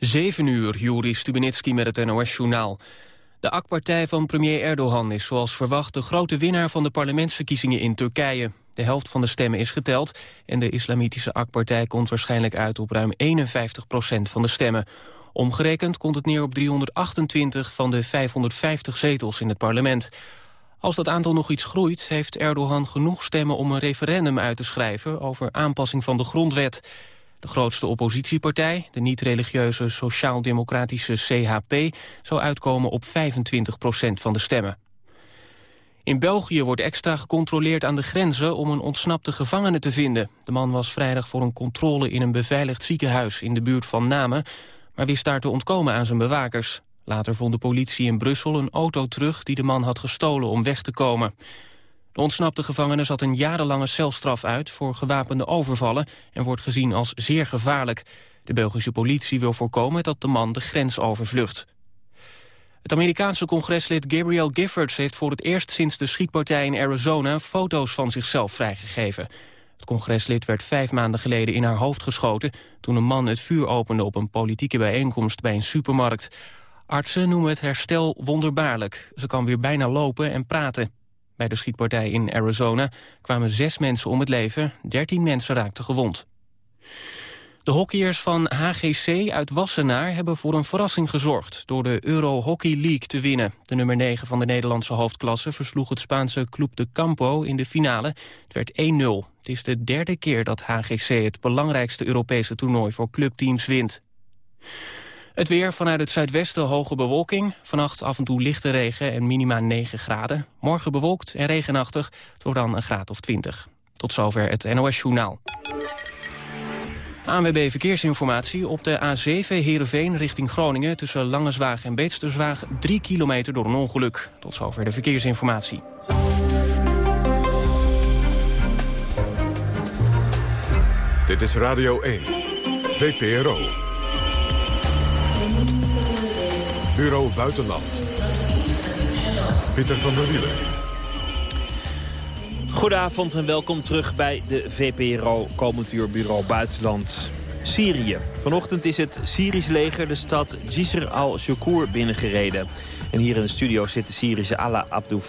7 uur, Juri Stubenitski met het NOS-journaal. De AK-partij van premier Erdogan is zoals verwacht... de grote winnaar van de parlementsverkiezingen in Turkije. De helft van de stemmen is geteld... en de islamitische AK-partij komt waarschijnlijk uit op ruim 51 procent van de stemmen. Omgerekend komt het neer op 328 van de 550 zetels in het parlement. Als dat aantal nog iets groeit, heeft Erdogan genoeg stemmen... om een referendum uit te schrijven over aanpassing van de grondwet... De grootste oppositiepartij, de niet-religieuze sociaal-democratische CHP... zou uitkomen op 25 procent van de stemmen. In België wordt extra gecontroleerd aan de grenzen om een ontsnapte gevangene te vinden. De man was vrijdag voor een controle in een beveiligd ziekenhuis in de buurt van Namen... maar wist daar te ontkomen aan zijn bewakers. Later vond de politie in Brussel een auto terug die de man had gestolen om weg te komen. De ontsnapte gevangene zat een jarenlange celstraf uit voor gewapende overvallen en wordt gezien als zeer gevaarlijk. De Belgische politie wil voorkomen dat de man de grens overvlucht. Het Amerikaanse congreslid Gabriel Giffords heeft voor het eerst sinds de schietpartij in Arizona foto's van zichzelf vrijgegeven. Het congreslid werd vijf maanden geleden in haar hoofd geschoten toen een man het vuur opende op een politieke bijeenkomst bij een supermarkt. Artsen noemen het herstel wonderbaarlijk. Ze kan weer bijna lopen en praten. Bij de schietpartij in Arizona kwamen zes mensen om het leven, dertien mensen raakten gewond. De hockeyers van HGC uit Wassenaar hebben voor een verrassing gezorgd... door de Euro Hockey League te winnen. De nummer 9 van de Nederlandse hoofdklasse versloeg het Spaanse Club de Campo in de finale. Het werd 1-0. Het is de derde keer dat HGC het belangrijkste Europese toernooi voor clubteams wint. Het weer vanuit het zuidwesten hoge bewolking. Vannacht af en toe lichte regen en minima 9 graden. Morgen bewolkt en regenachtig. Het wordt dan een graad of 20. Tot zover het NOS Journaal. ANWB Verkeersinformatie op de A7 Heerenveen richting Groningen... tussen Langenzwaag en Beetsterswaag 3 kilometer door een ongeluk. Tot zover de verkeersinformatie. Dit is Radio 1, VPRO. Bureau Buitenland. Pieter van der Wielen. Goedenavond en welkom terug bij de VPRO Komend Bureau Buitenland. Syrië. Vanochtend is het Syrisch leger de stad Jisr al-Shukur binnengereden. En hier in de studio zit de Syrische Ala Abdou.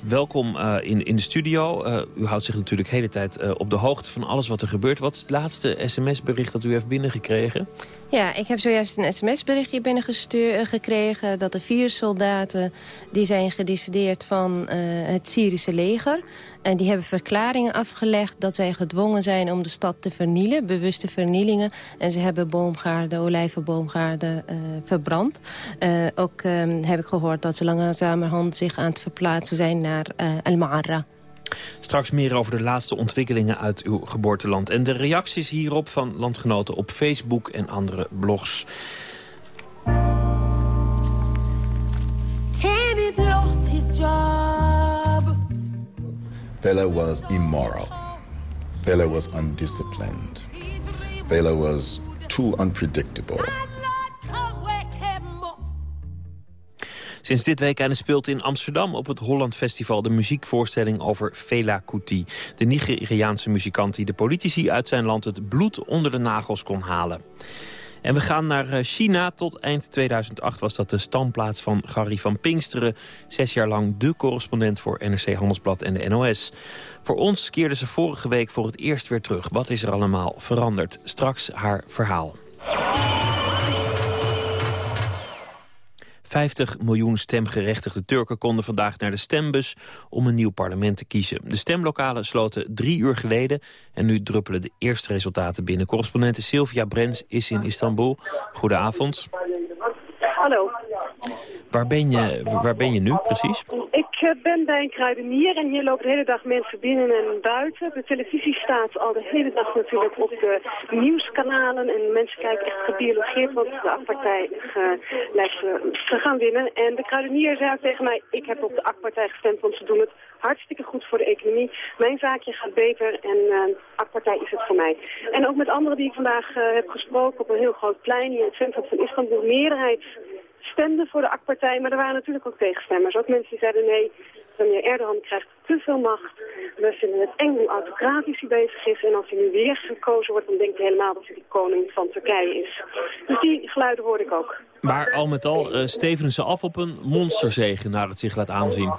Welkom uh, in, in de studio. Uh, u houdt zich natuurlijk de hele tijd uh, op de hoogte van alles wat er gebeurt. Wat is het laatste sms-bericht dat u heeft binnengekregen? Ja, ik heb zojuist een sms-berichtje binnengekregen... dat er vier soldaten die zijn gedecideerd van het Syrische leger... En die hebben verklaringen afgelegd dat zij gedwongen zijn om de stad te vernielen. Bewuste vernielingen. En ze hebben boomgaarden, olijvenboomgaarden uh, verbrand. Uh, ook um, heb ik gehoord dat ze langzamerhand zich aan het verplaatsen zijn naar uh, El-Ma'arra. Straks meer over de laatste ontwikkelingen uit uw geboorteland. En de reacties hierop van landgenoten op Facebook en andere blogs. David lost his job. Bella was immoral. Bella was undisciplined. Bella was too unpredictable. Sinds dit weekende speelt in Amsterdam op het Holland Festival... de muziekvoorstelling over Fela Kuti. De Nigeriaanse muzikant die de politici uit zijn land... het bloed onder de nagels kon halen. En we gaan naar eh, China. Tot eind 2008 was dat de standplaats van Gary van Pinksteren. Zes jaar lang de correspondent voor NRC Handelsblad en de NOS. Voor ons keerde ze vorige week voor het eerst weer terug. Wat is er allemaal veranderd? Straks haar verhaal. 50 miljoen stemgerechtigde Turken konden vandaag naar de stembus om een nieuw parlement te kiezen. De stemlokalen sloten drie uur geleden en nu druppelen de eerste resultaten binnen. Correspondente Sylvia Brens is in Istanbul. Goedenavond. Hallo. Waar ben je, waar ben je nu precies? Ik eh, ben bij een kruidenier en hier lopen de hele dag mensen binnen en buiten. De televisie staat al de hele dag natuurlijk op de nieuwskanalen. En mensen kijken echt gebiologeerd, want de AK-partij lijkt te gaan winnen. En de kruidenier zei tegen mij, ik heb op de AK-partij gestemd, want ze doen het hartstikke goed voor de economie. Mijn zaakje gaat beter en uh, AK-partij is het voor mij. En ook met anderen die ik vandaag heb gesproken op een heel groot plein hier in het centrum van Istanbul. Meerderheid stemden voor de AK-partij, maar er waren natuurlijk ook tegenstemmers. Ook mensen die zeiden nee, meneer Erdogan krijgt te veel macht. We vinden het eng hoe autocratisch hij bezig is. En als hij nu weer gekozen wordt, dan denkt hij helemaal dat hij de koning van Turkije is. Dus die die geluiden hoorde ik ook. Maar al met al uh, stevenen ze af op een monsterzegen naar het zich laat aanzien.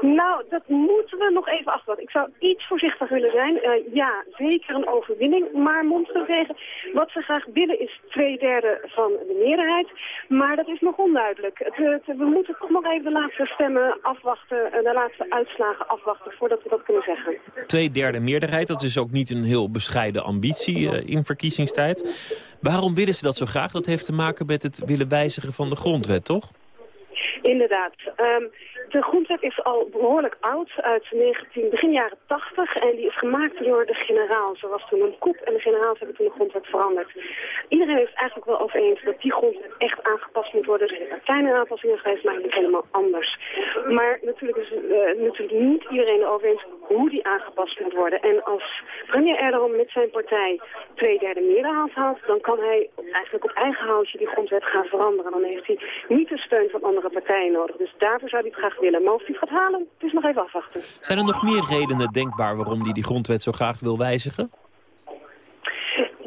Nou, dat moeten we nog even afwachten. Ik zou iets voorzichtig willen zijn. Uh, ja, zeker een overwinning, maar monsterzegen. Wat ze graag willen is twee derde van de meerderheid. Maar dat is nog onduidelijk. Het, we moeten toch nog even de laatste stemmen afwachten, de laatste uitslagen afwachten voordat we dat kunnen zeggen. Twee derde meerderheid, dat is ook niet een heel bescheiden ambitie uh, in verkiezingstijd. Waarom willen ze dat zo graag? Dat heeft te maken met het willen wijzigen van de grondwet, toch? Inderdaad. Um, de grondwet is al behoorlijk oud, uit 19, begin jaren 80. En die is gemaakt door de generaal. Zo was toen een koep en de generaals hebben toen de grondwet veranderd. Iedereen is eigenlijk wel over eens dat die grondwet echt aangepast moet worden. Er zijn kleine aanpassingen geweest, maar niet helemaal anders. Maar natuurlijk is uh, natuurlijk niet iedereen erover eens hoe die aangepast moet worden. En als premier Erdogan met zijn partij twee derde meerderheid haalt, dan kan hij eigenlijk op eigen houtje die grondwet gaan veranderen. Dan heeft hij niet de steun van andere partijen nodig. Dus daarvoor zou hij het graag willen. Maar of hij gaat halen, het is nog even afwachten. Zijn er nog meer redenen denkbaar waarom hij die grondwet zo graag wil wijzigen?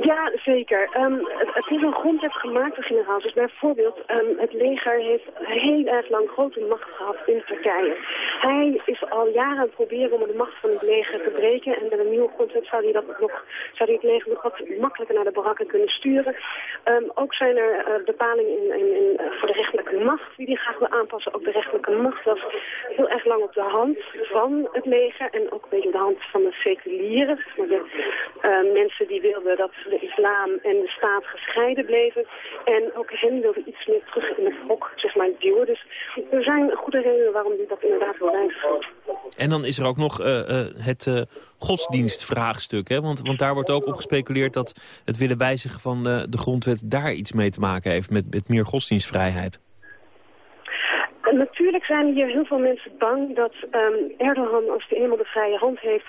Ja, zeker. Um, het, is een grondwet gemaakt door generaals. Dus bijvoorbeeld, um, het leger heeft heel erg lang grote macht gehad in Turkije. Hij is al jaren aan het proberen om de macht van het leger te breken. En met een nieuwe grondwet zou hij, dat nog, zou hij het leger nog wat makkelijker naar de barakken kunnen sturen. Um, ook zijn er uh, bepalingen in, in, uh, voor de rechtelijke macht die hij graag wil aanpassen. Ook de rechtelijke macht was heel erg lang op de hand van het leger. En ook een beetje op de hand van de seculieren. De uh, mensen die wilden dat islam en de staat gescheiden bleven. En ook hen wilde iets meer terug in het hok, zeg maar, duwen. Dus er zijn goede redenen waarom hij dat inderdaad wil wijzigen. En dan is er ook nog uh, uh, het uh, godsdienstvraagstuk. Hè? Want, want daar wordt ook op gespeculeerd dat het willen wijzigen van de grondwet daar iets mee te maken heeft. Met, met meer godsdienstvrijheid. Natuurlijk zijn hier heel veel mensen bang dat um, Erdogan, als hij eenmaal de vrije hand heeft,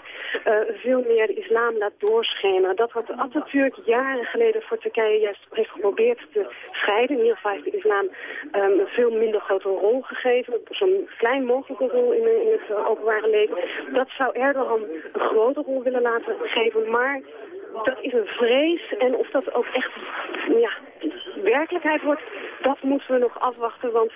uh, veel meer de islam laat doorschemeren. Dat wat Atatürk jaren geleden voor Turkije juist heeft geprobeerd te scheiden. In ieder geval heeft de islam um, een veel minder grote rol gegeven. Zo'n klein mogelijke rol in, in het openbare leven. Dat zou Erdogan een grote rol willen laten geven. Maar dat is een vrees. En of dat ook echt ja, werkelijkheid wordt, dat moeten we nog afwachten. Want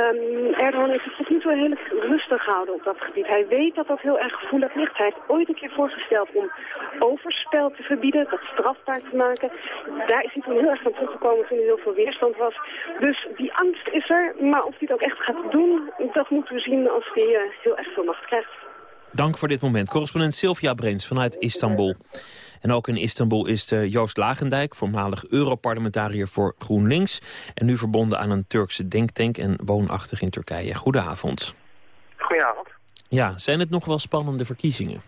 um, Erdogan heeft het nu toe heel rustig gehouden op dat gebied. Hij weet dat dat heel erg gevoelig ligt. Hij heeft ooit een keer voorgesteld om overspel te verbieden, dat strafbaar te maken. Daar is hij toen heel erg van teruggekomen toen er heel veel weerstand was. Dus die angst is er, maar of hij het ook echt gaat doen, dat moeten we zien als hij uh, heel erg veel macht krijgt. Dank voor dit moment. Correspondent Sylvia Breens vanuit Istanbul. En ook in Istanbul is de Joost Lagendijk, voormalig Europarlementariër voor GroenLinks... en nu verbonden aan een Turkse denktank en woonachtig in Turkije. Goedenavond. Goedenavond. Ja, zijn het nog wel spannende verkiezingen?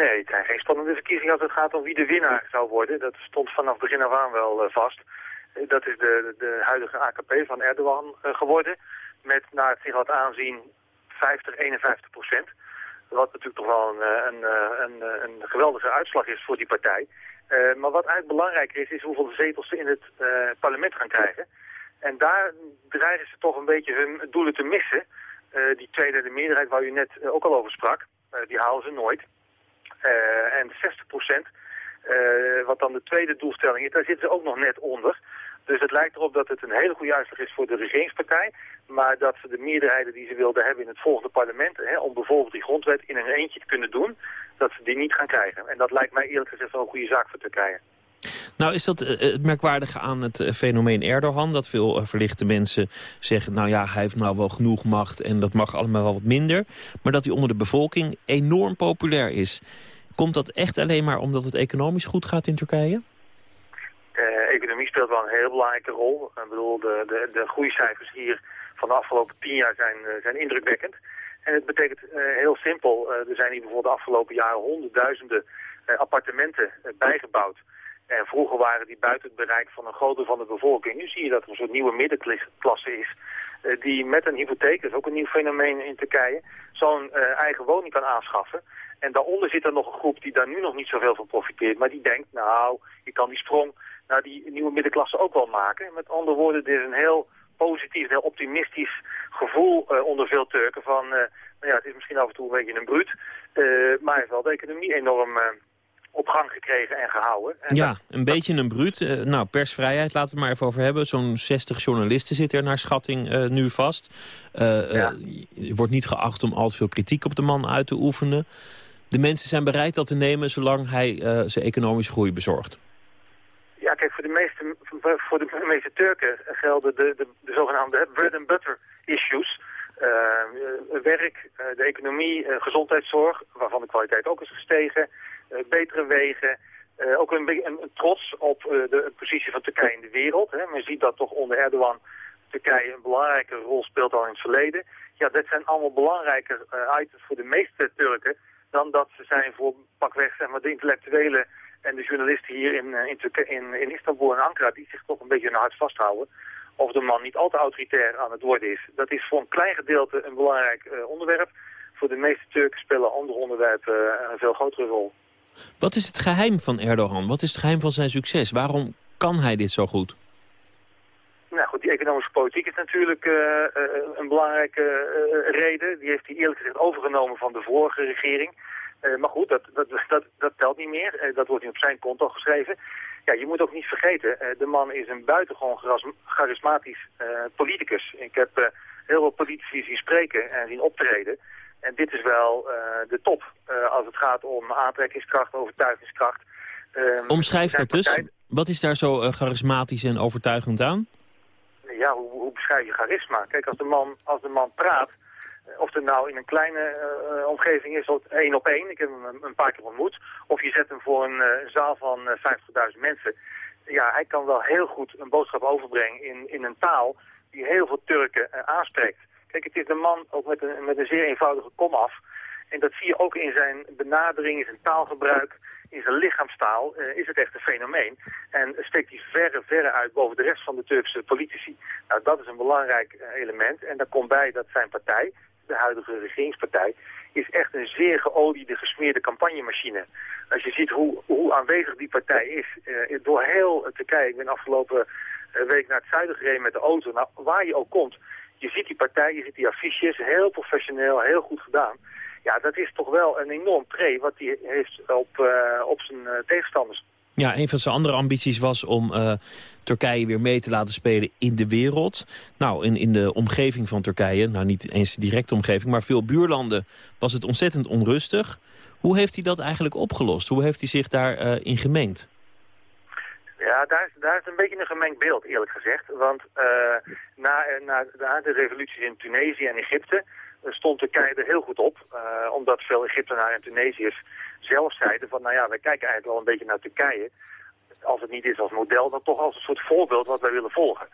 Nee, het zijn geen spannende verkiezingen als het gaat om wie de winnaar zou worden. Dat stond vanaf begin af aan wel uh, vast. Dat is de, de huidige AKP van Erdogan uh, geworden. Met naar het zich wat aanzien 50, 51 procent. Wat natuurlijk toch wel een, eh, een, eh, een, eh, een geweldige uitslag is voor die partij. Maar wat eigenlijk belangrijker is, is hoeveel zetels ze in het parlement gaan krijgen. En daar dreigen ze toch een beetje hun doelen te missen. Uh, die tweede meerderheid waar u net ook al over sprak, die halen ze nooit. en 60 procent, wat dan de tweede doelstelling is, daar zitten ze ook nog net onder. Dus het lijkt erop dat het een hele goede uitslag is voor de regeringspartij. Maar dat ze de meerderheden die ze wilden hebben in het volgende parlement... Hè, om bijvoorbeeld die grondwet in een eentje te kunnen doen... dat ze die niet gaan krijgen. En dat lijkt mij eerlijk gezegd wel een goede zaak voor Turkije. Nou is dat uh, het merkwaardige aan het uh, fenomeen Erdogan... dat veel verlichte mensen zeggen... nou ja, hij heeft nou wel genoeg macht en dat mag allemaal wel wat minder... maar dat hij onder de bevolking enorm populair is. Komt dat echt alleen maar omdat het economisch goed gaat in Turkije? economie speelt wel een heel belangrijke rol. Ik bedoel, de, de, de groeicijfers hier van de afgelopen tien jaar zijn, zijn indrukwekkend. En het betekent uh, heel simpel, uh, er zijn hier bijvoorbeeld de afgelopen jaren honderdduizenden appartementen bijgebouwd. En vroeger waren die buiten het bereik van een groot deel van de bevolking. Nu zie je dat er een soort nieuwe middenklasse is. die met een hypotheek, dat is ook een nieuw fenomeen in Turkije, zo'n eigen woning kan aanschaffen. En daaronder zit er nog een groep die daar nu nog niet zoveel van profiteert. Maar die denkt, nou, je kan die sprong naar die nieuwe middenklasse ook wel maken. Met andere woorden, dit is een heel positief, heel optimistisch gevoel uh, onder veel Turken van... Uh, nou ja, het is misschien af en toe een beetje een bruut, uh, maar heeft wel de economie enorm op gang gekregen en gehouden. En ja, een beetje een bruut. Nou, persvrijheid, laten we het maar even over hebben. Zo'n 60 journalisten zitten er naar schatting nu vast. Ja. Er wordt niet geacht om al te veel kritiek op de man uit te oefenen. De mensen zijn bereid dat te nemen zolang hij zijn economische groei bezorgt. Kijk, voor de meeste, voor de meeste Turken gelden de, de, de zogenaamde bread and butter issues... werk, de economie, gezondheidszorg, waarvan de kwaliteit ook is gestegen, eh, betere wegen. Eh, ook een, een, een, trots op eh, de positie van Turkije in de wereld. Hè. Men ziet dat toch onder Erdogan Turkije een belangrijke rol speelt al in het verleden. Ja, dat zijn allemaal belangrijke items voor de meeste Turken dan dat ze zijn voor pakweg zeg maar, de intellectuelen en de journalisten hier in, in, in, in Istanbul en Ankara die zich toch een beetje hun hart vasthouden. Of de man niet al te autoritair aan het worden is. Dat is voor een klein gedeelte een belangrijk onderwerp. Voor de meeste Turken spelen andere onderwerpen een veel grotere rol. Wat is het geheim van Erdogan? Wat is het geheim van zijn succes? Waarom kan hij dit zo goed? Nou goed, die economische politiek is natuurlijk uh, een belangrijke uh, reden. Die heeft hij eerlijk gezegd overgenomen van de vorige regering. Maar goed, dat, dat, dat, dat telt niet meer. dat wordt nu op zijn konto geschreven. Ja, je moet ook niet vergeten, de man is een buitengewoon charismatisch politicus. Ik heb heel veel politici zien spreken en zien optreden. En dit is wel de top als het gaat om aantrekkingskracht, overtuigingskracht. Um, Omschrijf dat dus. Wat is daar zo charismatisch en overtuigend aan? Ja, hoe, hoe, beschrijf je charisma? Kijk, als de man, als de man praat, of het nou in een kleine omgeving is, één op één, ik heb hem een paar keer ontmoet, of je zet hem voor een zaal van 50.000 mensen. Ja, hij kan wel heel goed een boodschap overbrengen in, in een taal die heel veel Turken aanspreekt. Kijk, het is een man ook met een, met een zeer eenvoudige komaf. En dat zie je ook in zijn benadering, in zijn taalgebruik, in zijn lichaamstaal, is het echt een fenomeen. En steekt hij verre, verre uit boven de rest van de Turkse politici. Nou, dat is een belangrijk element. En daar komt bij dat zijn partij, de huidige regeringspartij, is echt een zeer geoliede, gesmeerde campagnemachine. Als je ziet hoe, hoe aanwezig die partij is, uh, door heel Turkije, ik ben afgelopen week naar het zuiden gereden met de auto, nou, waar je ook komt, je ziet die partij, je ziet die affiches, heel professioneel, heel goed gedaan. Ja, dat is toch wel een enorm pre wat hij heeft op, uh, op zijn tegenstanders. Ja, een van zijn andere ambities was om uh, Turkije weer mee te laten spelen in de wereld. Nou, in, in de omgeving van Turkije, nou niet eens de directe omgeving... maar veel buurlanden was het ontzettend onrustig. Hoe heeft hij dat eigenlijk opgelost? Hoe heeft hij zich daarin in gemengd? Ja, daar, daar is een beetje een gemengd beeld, eerlijk gezegd. Want uh, na, na, de revoluties in Tunesië en Egypte uh, stond Turkije er heel goed op. Uh, omdat veel Egyptenaren en Tunesiërs zelf zeiden van, nou ja, wij kijken eigenlijk wel een beetje naar Turkije. Als het niet is als model, dan toch als een soort voorbeeld wat wij willen volgen.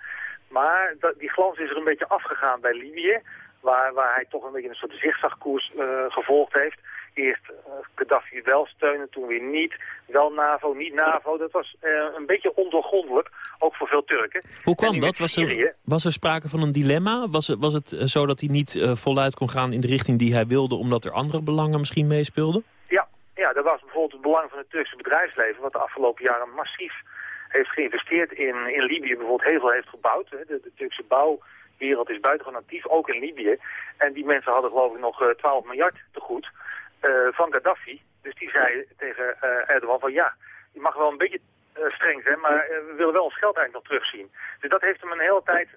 Maar dat, die glans is er een beetje afgegaan bij Libië. Waar, waar hij toch een beetje een soort zigzagkoers gevolgd heeft eerst uh, Gaddafi wel steunen, toen weer niet. Wel NAVO, niet NAVO. Dat was uh, een beetje ondoorgrondelijk, ook voor veel Turken. Hoe kwam dat? Was er, was er sprake van een dilemma? Was, het, was het zo dat hij niet voluit kon gaan in de richting die hij wilde... omdat er andere belangen misschien meespeelden? Er was bijvoorbeeld het belang van het Turkse bedrijfsleven... wat de afgelopen jaren massief heeft geïnvesteerd in, in Libië. Bijvoorbeeld heel veel heeft gebouwd. Hè. De, Turkse bouwwereld is buitengewoon actief, ook in Libië. En die mensen hadden geloof ik nog 12 miljard te goed... Eh, van Gaddafi. Dus die zei tegen uh, Erdogan van ja, je mag wel een beetje streng zijn, maar we willen wel ons geld eigenlijk nog terugzien. Dus dat heeft hem een hele tijd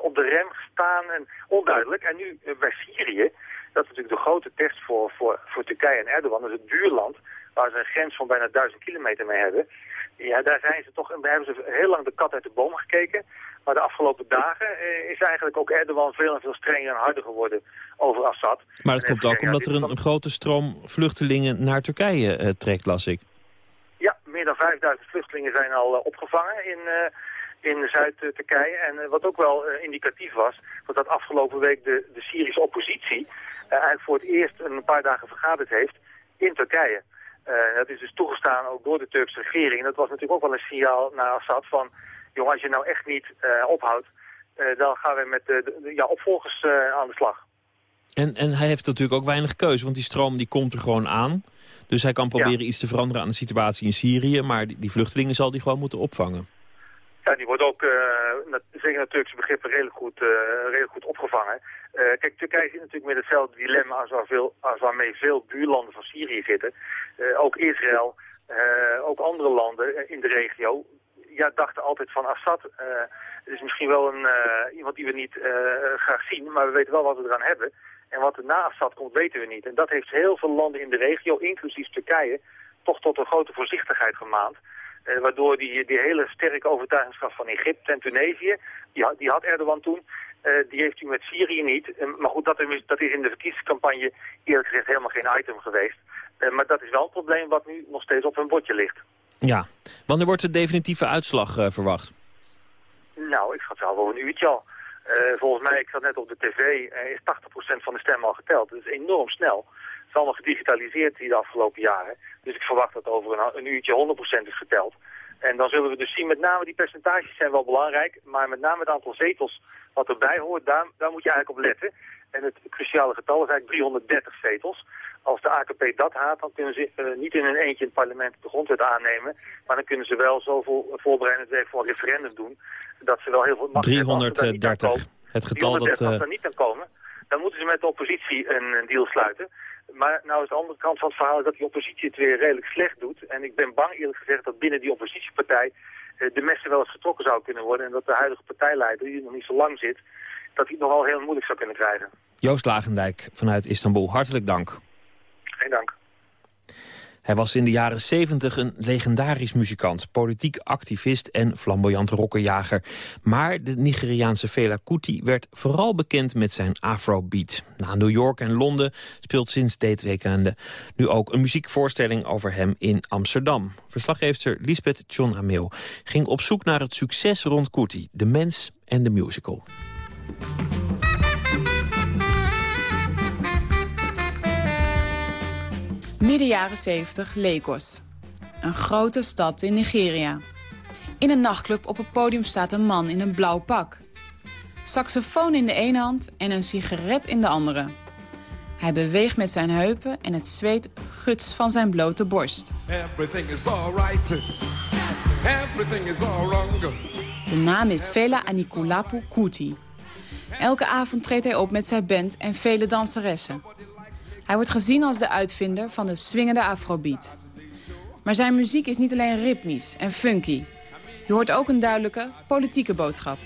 op de rem gestaan en onduidelijk. En nu bij Syrië, dat is natuurlijk de grote test voor, voor, voor Turkije en Erdogan, dat is het buurland, waar ze een grens van bijna duizend kilometer mee hebben. Ja, daar zijn ze toch, daar hebben ze heel lang de kat uit de boom gekeken. Maar de afgelopen dagen eh, is eigenlijk ook Erdogan veel en veel strenger en harder geworden over Assad. Maar dat komt ook omdat er een, een, grote stroom vluchtelingen naar Turkije uh, trekt, las ik. Ja, meer dan 5000 vluchtelingen zijn al uh, opgevangen in, uh, in Zuid-Turkije. En wat ook wel indicatief was, was dat afgelopen week de, de Syrische oppositie eigenlijk voor het eerst een paar dagen vergaderd heeft in Turkije. dat is dus toegestaan ook door de Turkse regering. Dat was natuurlijk ook wel een signaal naar Assad van jongen, als je nou echt niet uh, ophoudt, dan gaan we met de, de ja, opvolgers aan de slag. En, en hij heeft natuurlijk ook weinig keuze, want die stroom die komt er gewoon aan. Dus hij kan proberen ja. iets te veranderen aan de situatie in Syrië, maar die, die vluchtelingen zal hij gewoon moeten opvangen. Ja, die wordt ook, uh, zeker naar Turkse begrippen, redelijk goed, uh, redelijk goed opgevangen. Uh, kijk, Turkije zit natuurlijk met hetzelfde dilemma als, waar veel, als waarmee veel buurlanden van Syrië zitten. ook Israël, ook andere landen in de regio, ja, dachten altijd van Assad. het is misschien wel een, iemand die we niet graag zien, maar we weten wel wat we eraan hebben. En wat er na Assad komt, weten we niet. En dat heeft heel veel landen in de regio, inclusief Turkije, toch tot een grote voorzichtigheid gemaand. Eh, waardoor die, die hele sterke overtuigingskracht van Egypte en Tunesië, die, had, die had Erdogan toen, uh, die heeft u met Syrië niet. Uh, maar goed, dat, dat, is in de verkiezingscampagne eerlijk gezegd helemaal geen item geweest. Maar dat is wel een probleem wat nu nog steeds op hun bordje ligt. Ja, wanneer wordt de definitieve uitslag verwacht? Nou, ik schat wel een uurtje al. volgens mij, ik zat net op de tv, is 80% van de stemmen al geteld. Dat is enorm snel allemaal gedigitaliseerd die de afgelopen jaren. Dus ik verwacht dat over een, een uurtje 100% is geteld. En dan zullen we dus zien, met name die percentages zijn wel belangrijk, maar met name het aantal zetels wat erbij hoort, daar, daar moet je eigenlijk op letten. En het cruciale getal is eigenlijk 330 zetels. Als de AKP dat haat, dan kunnen ze uh, niet in een eentje in het parlement de grondwet aannemen. Maar dan kunnen ze wel zoveel voorbereidend werk voor een referendum doen. Dat ze wel heel veel macht 330, het getal 330, dat... Uh... Als er niet kan komen, dan moeten ze met de oppositie een, een deal sluiten. Maar nou is de andere kant van het verhaal dat die oppositie het weer redelijk slecht doet. En ik ben bang eerlijk gezegd dat binnen die oppositiepartij eh, de messen wel eens getrokken zou kunnen worden. En dat de huidige partijleider, die nog niet zo lang zit, dat hij het nogal heel moeilijk zou kunnen krijgen. Joost Lagendijk vanuit Istanbul, hartelijk dank. Geen dank. Hij was in de jaren 70 een legendarisch muzikant, politiek activist en flamboyant rokkenjager. Maar de Nigeriaanse Fela Kuti werd vooral bekend met zijn afrobeat. Na New York en Londen speelt sinds dit weekende nu ook een muziekvoorstelling over hem in Amsterdam. Verslaggeefster Lisbeth John Ameel ging op zoek naar het succes rond Kuti, de mens en de musical. Midden jaren 70 Lagos. Een grote stad in Nigeria. In een nachtclub op het podium staat een man in een blauw pak. Saxofoon in de ene hand en een sigaret in de andere. Hij beweegt met zijn heupen en het zweet guts van zijn blote borst. De naam is Fela Anikulapu Kuti. Elke avond treedt hij op met zijn band en vele danseressen. Hij wordt gezien als de uitvinder van de swingende afrobeat. Maar zijn muziek is niet alleen ritmisch en funky. Je hoort ook een duidelijke politieke boodschap.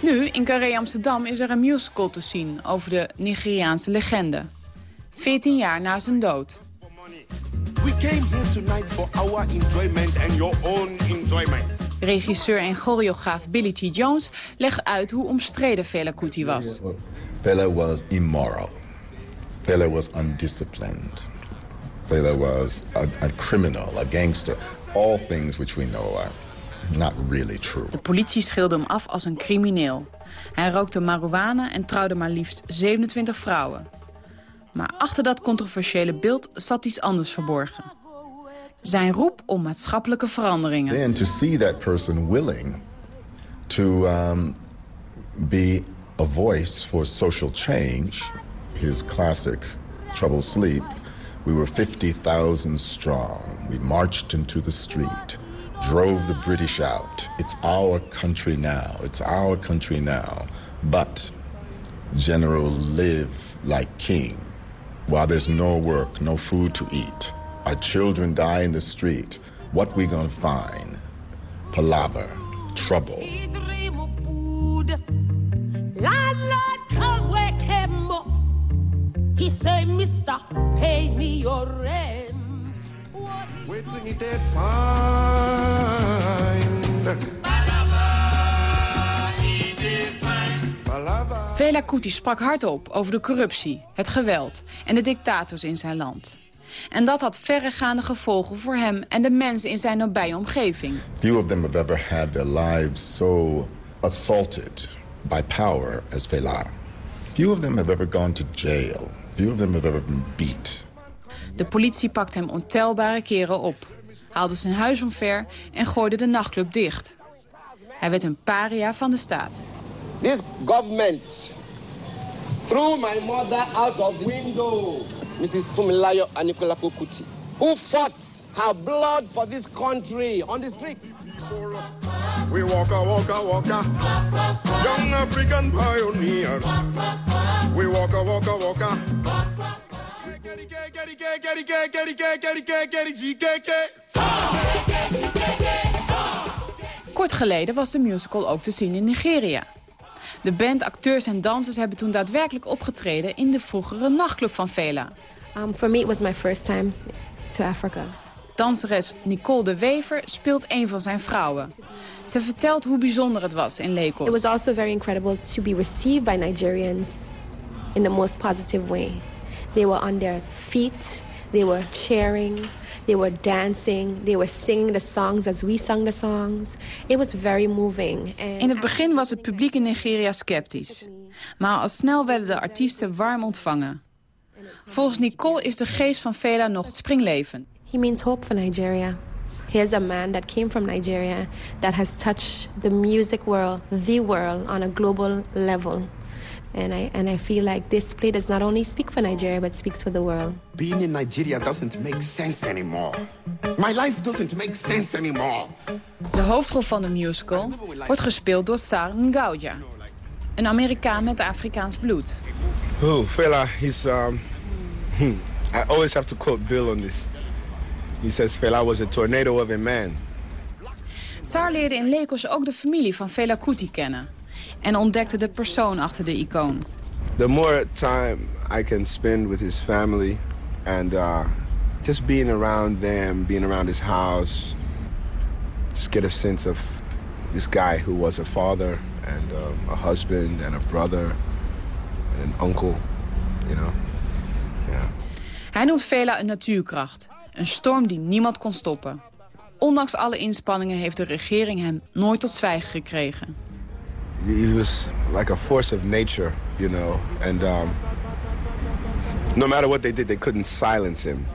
Nu, in Carré Amsterdam, is er een musical te zien over de Nigeriaanse legende. 14 jaar na zijn dood. We came here tonight for our enjoyment and your own enjoyment. Regisseur en choreograaf Billy T. Jones legt uit hoe omstreden Fela Kuti was. Fela was immoral. Fela was undisciplined. Fela was a, a criminal, a gangster. All things which we know are not really true. De politie schilde hem af als een crimineel. Hij rookte marijuana en trouwde maar liefst 27 vrouwen. Maar achter dat controversiële beeld zat iets anders verborgen. Zijn roep om maatschappelijke veranderingen. And to see that person willing to um, be a voice for social change, his classic Trouble Sleep, we were 50,000 strong. We marched into the street, drove the British out. It's our country now. It's our country now. But General live like king while there's no work, no food to eat. Our children die in the street. What we gonna find? Palaver, trouble. Landlord come wake him up. He say, Mister, pay me your rent. Waiting it find. Vela Kuti sprak hardop over de corruptie, het geweld en de dictators in zijn land. En dat had verregaande gevolgen voor hem en de mensen in zijn nabije omgeving. Few of them have ever had their lives so assaulted by power as Fela. Few of them have ever gone to jail. Few of them have ever been beat. De politie pakt hem ontelbare keren op, haalde zijn huis omver en gooide de nachtclub dicht. Hij werd een paria van de staat. This government threw my mother out of window, Mrs. Fumilayo Anikolapo Kuti. who fought her blood for this country on the streets. We walk a walk a walk a young African pioneers. We walk a walk a walk a. Kort geleden was de musical ook te zien in Nigeria. De band, acteurs en dansers hebben toen daadwerkelijk opgetreden... in de vroegere nachtclub van Vela. Um, for me it was my first time to Africa. Danseres Nicole de Wever speelt een van zijn vrouwen. Ze vertelt hoe bijzonder het was in Lagos. It was also very incredible to be received by Nigerians in the most positive way. They were on their feet, they were cheering, they were dancing, they were singing the songs as we sang the songs. It was very moving. And in het begin was het publiek in Nigeria sceptisch. Maar al snel werden de artiesten warm ontvangen. Volgens Nicole is de geest van Fela nog springlevend. He means hope for Nigeria. Here's a man that came from Nigeria that has touched the music world, the world, on a global level. And I, and I feel like this play does not only speak for Nigeria, but speaks for the world. Being in Nigeria doesn't make sense anymore. My life doesn't make sense anymore. De hoofdrol van de musical wordt gespeeld door Sar Ngauja. Een Amerikaan met Afrikaans bloed. Oh, fella, he's um, hmm, I always have to quote Bill on this. He says Fela was a tornado of a man. Sar leerde in Lagos ook de familie van Fela Kuti kennen. En ontdekte de persoon achter de icoon. The more time I can spend with his family and uh, just being around them, being around his house, just get a sense of this guy who was a father and um, a husband and a brother and an uncle, you know. Yeah. Hij noemt Fela een natuurkracht. Een storm die niemand kon stoppen. Ondanks alle inspanningen heeft de regering hem nooit tot zwijgen gekregen. He was like a force of nature, you know, and um, no matter what they did, they couldn't silence him.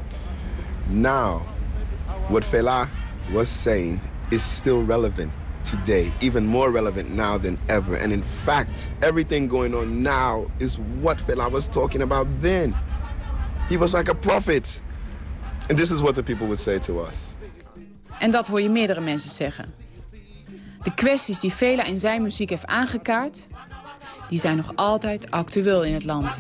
Now, what Fela was saying is still relevant today, even more relevant now than ever. And in fact, everything going on now is what Fela was talking about then. He was like a prophet. And this is what the people would say to us. En dat hoor je meerdere mensen zeggen. De kwesties die Vela in zijn muziek heeft aangekaart... die zijn nog altijd actueel in het land.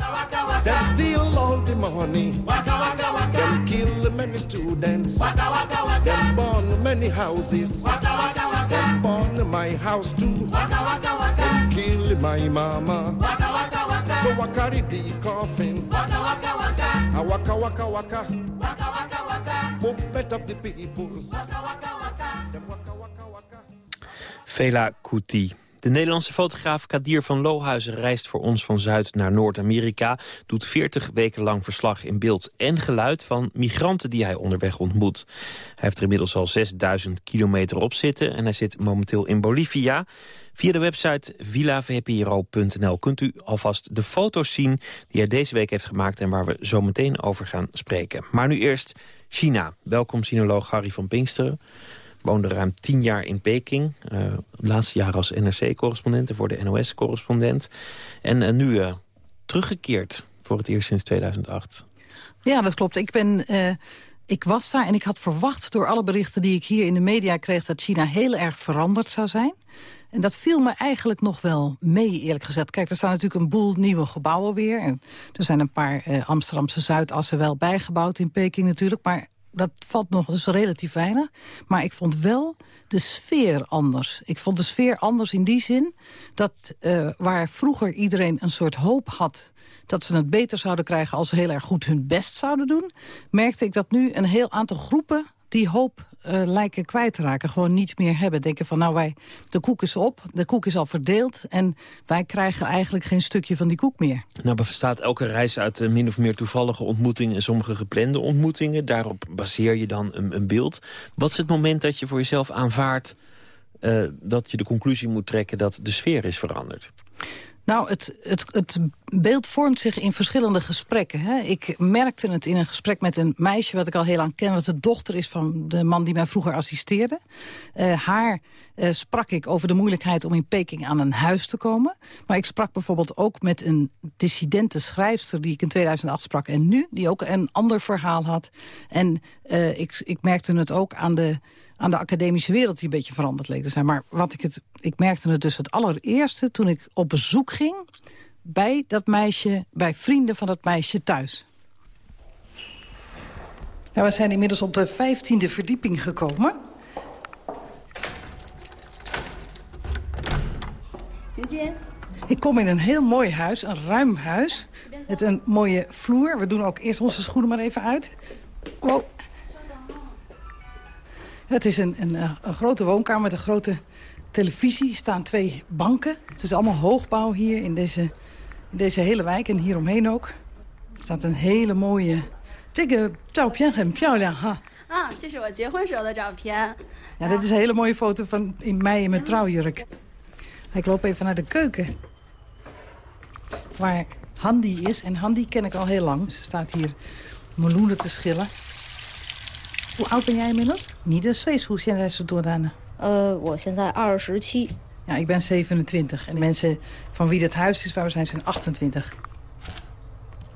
Vela Kuti. De Nederlandse fotograaf Kadir van Lohuizen reist voor ons van Zuid naar Noord-Amerika. Doet 40 weken lang verslag in beeld en geluid van migranten die hij onderweg ontmoet. Hij heeft er inmiddels al 6000 kilometer op zitten en hij zit momenteel in Bolivia. Via de website villavpro.nl kunt u alvast de foto's zien die hij deze week heeft gemaakt... en waar we zo meteen over gaan spreken. Maar nu eerst China. Welkom sinoloog Harry van Pinksteren woonde ruim tien jaar in Peking. Uh, laatste jaar als NRC-correspondent en voor de NOS-correspondent. En uh, nu uh, teruggekeerd voor het eerst sinds 2008. Ja, dat klopt. Ik ben... Ik was daar en ik had verwacht door alle berichten die ik hier in de media kreeg... dat China heel erg veranderd zou zijn. En dat viel me eigenlijk nog wel mee, eerlijk gezegd. Kijk, er staan natuurlijk een boel nieuwe gebouwen weer. En er zijn een paar eh, Amsterdamse Zuidassen wel bijgebouwd in Peking natuurlijk. Maar dat valt nog, dus relatief weinig. Maar ik vond wel de sfeer anders. Ik vond de sfeer anders in die zin... dat uh, waar vroeger iedereen een soort hoop had dat ze het beter zouden krijgen als ze heel erg goed hun best zouden doen... merkte ik dat nu een heel aantal groepen die hoop uh, lijken kwijt te raken. Gewoon niets meer hebben. Denken van nou wij, de koek is op, de koek is al verdeeld... en wij krijgen eigenlijk geen stukje van die koek meer. Nou bestaat elke reis uit uh, min of meer toevallige ontmoetingen... en sommige geplande ontmoetingen. Daarop baseer je dan een, een beeld. Wat is het moment dat je voor jezelf aanvaardt... Uh, dat je de conclusie moet trekken dat de sfeer is veranderd? Nou, het, het, het beeld vormt zich in verschillende gesprekken. Hè. Ik merkte het in een gesprek met een meisje wat ik al heel lang ken... wat de dochter is van de man die mij vroeger assisteerde. Uh, haar uh, sprak ik over de moeilijkheid om in Peking aan een huis te komen. Maar ik sprak bijvoorbeeld ook met een dissidente schrijfster... die ik in 2008 sprak en nu, die ook een ander verhaal had. En uh, ik, ik merkte het ook aan de aan de academische wereld die een beetje veranderd leek te zijn. Maar wat ik, het, ik merkte het dus het allereerste toen ik op bezoek ging... bij dat meisje, bij vrienden van dat meisje thuis. Ja, we zijn inmiddels op de vijftiende verdieping gekomen. Ik kom in een heel mooi huis, een ruim huis. Met een mooie vloer. We doen ook eerst onze schoenen maar even uit. Het is een, een, eh, een grote woonkamer met een grote televisie. Er staan twee banken. Het is allemaal hoogbouw hier in deze, in deze hele wijk en hieromheen ook. Er staat een hele mooie... Ja, dit is een hele mooie foto van in mei in mijn trouwjurk. Ik loop even naar de keuken. Waar Handy is. En Handy ken ik al heel lang. Ze staat hier meloenen te schillen. Hoe oud ben jij inmiddels? Niet de Zwees, hoe zijn ze doordanen? Uh, ik ben 27. Ja, ik ben 27. En de mensen van wie het huis is waar we zijn, zijn 28.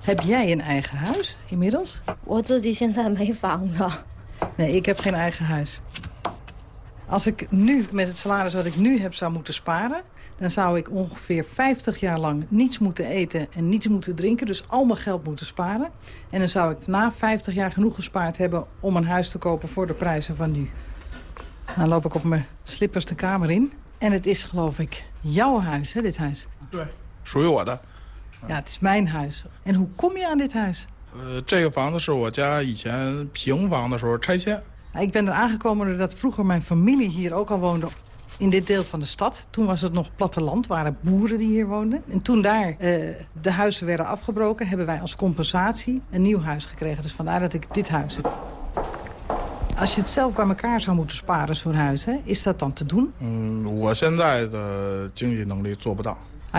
Heb jij een eigen huis inmiddels? Nee, ik heb geen eigen huis. Als ik nu met het salaris wat ik nu heb zou moeten sparen dan zou ik ongeveer 50 jaar lang niets moeten eten en niets moeten drinken. Dus al mijn geld moeten sparen. En dan zou ik na 50 jaar genoeg gespaard hebben om een huis te kopen voor de prijzen van nu. Dan loop ik op mijn slippers de kamer in. En het is geloof ik jouw huis, hè, dit huis? Nee, Ja, het is mijn huis. En hoe kom je aan dit huis? Ik ben er aangekomen doordat vroeger mijn familie hier ook al woonde in dit deel van de stad. Toen was het nog platteland, waren boeren die hier woonden. En toen daar uh, de huizen werden afgebroken... hebben wij als compensatie een nieuw huis gekregen. Dus vandaar dat ik dit huis heb. Als je het zelf bij elkaar zou moeten sparen, zo'n huis, hè, is dat dan te doen? Mm,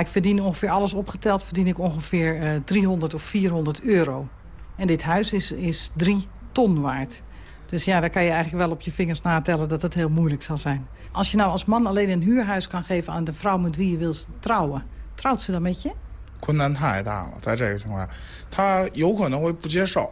ik verdien ongeveer alles opgeteld, verdien ik ongeveer uh, 300 of 400 euro. En dit huis is, is drie ton waard. Dus ja, daar kan je eigenlijk wel op je vingers natellen dat het heel moeilijk zal zijn. Als je nou als man alleen een huurhuis kan geven aan de vrouw met wie je wil trouwen... trouwt ze dan met je? 困难太大了，在这个情况下，他有可能会不接受。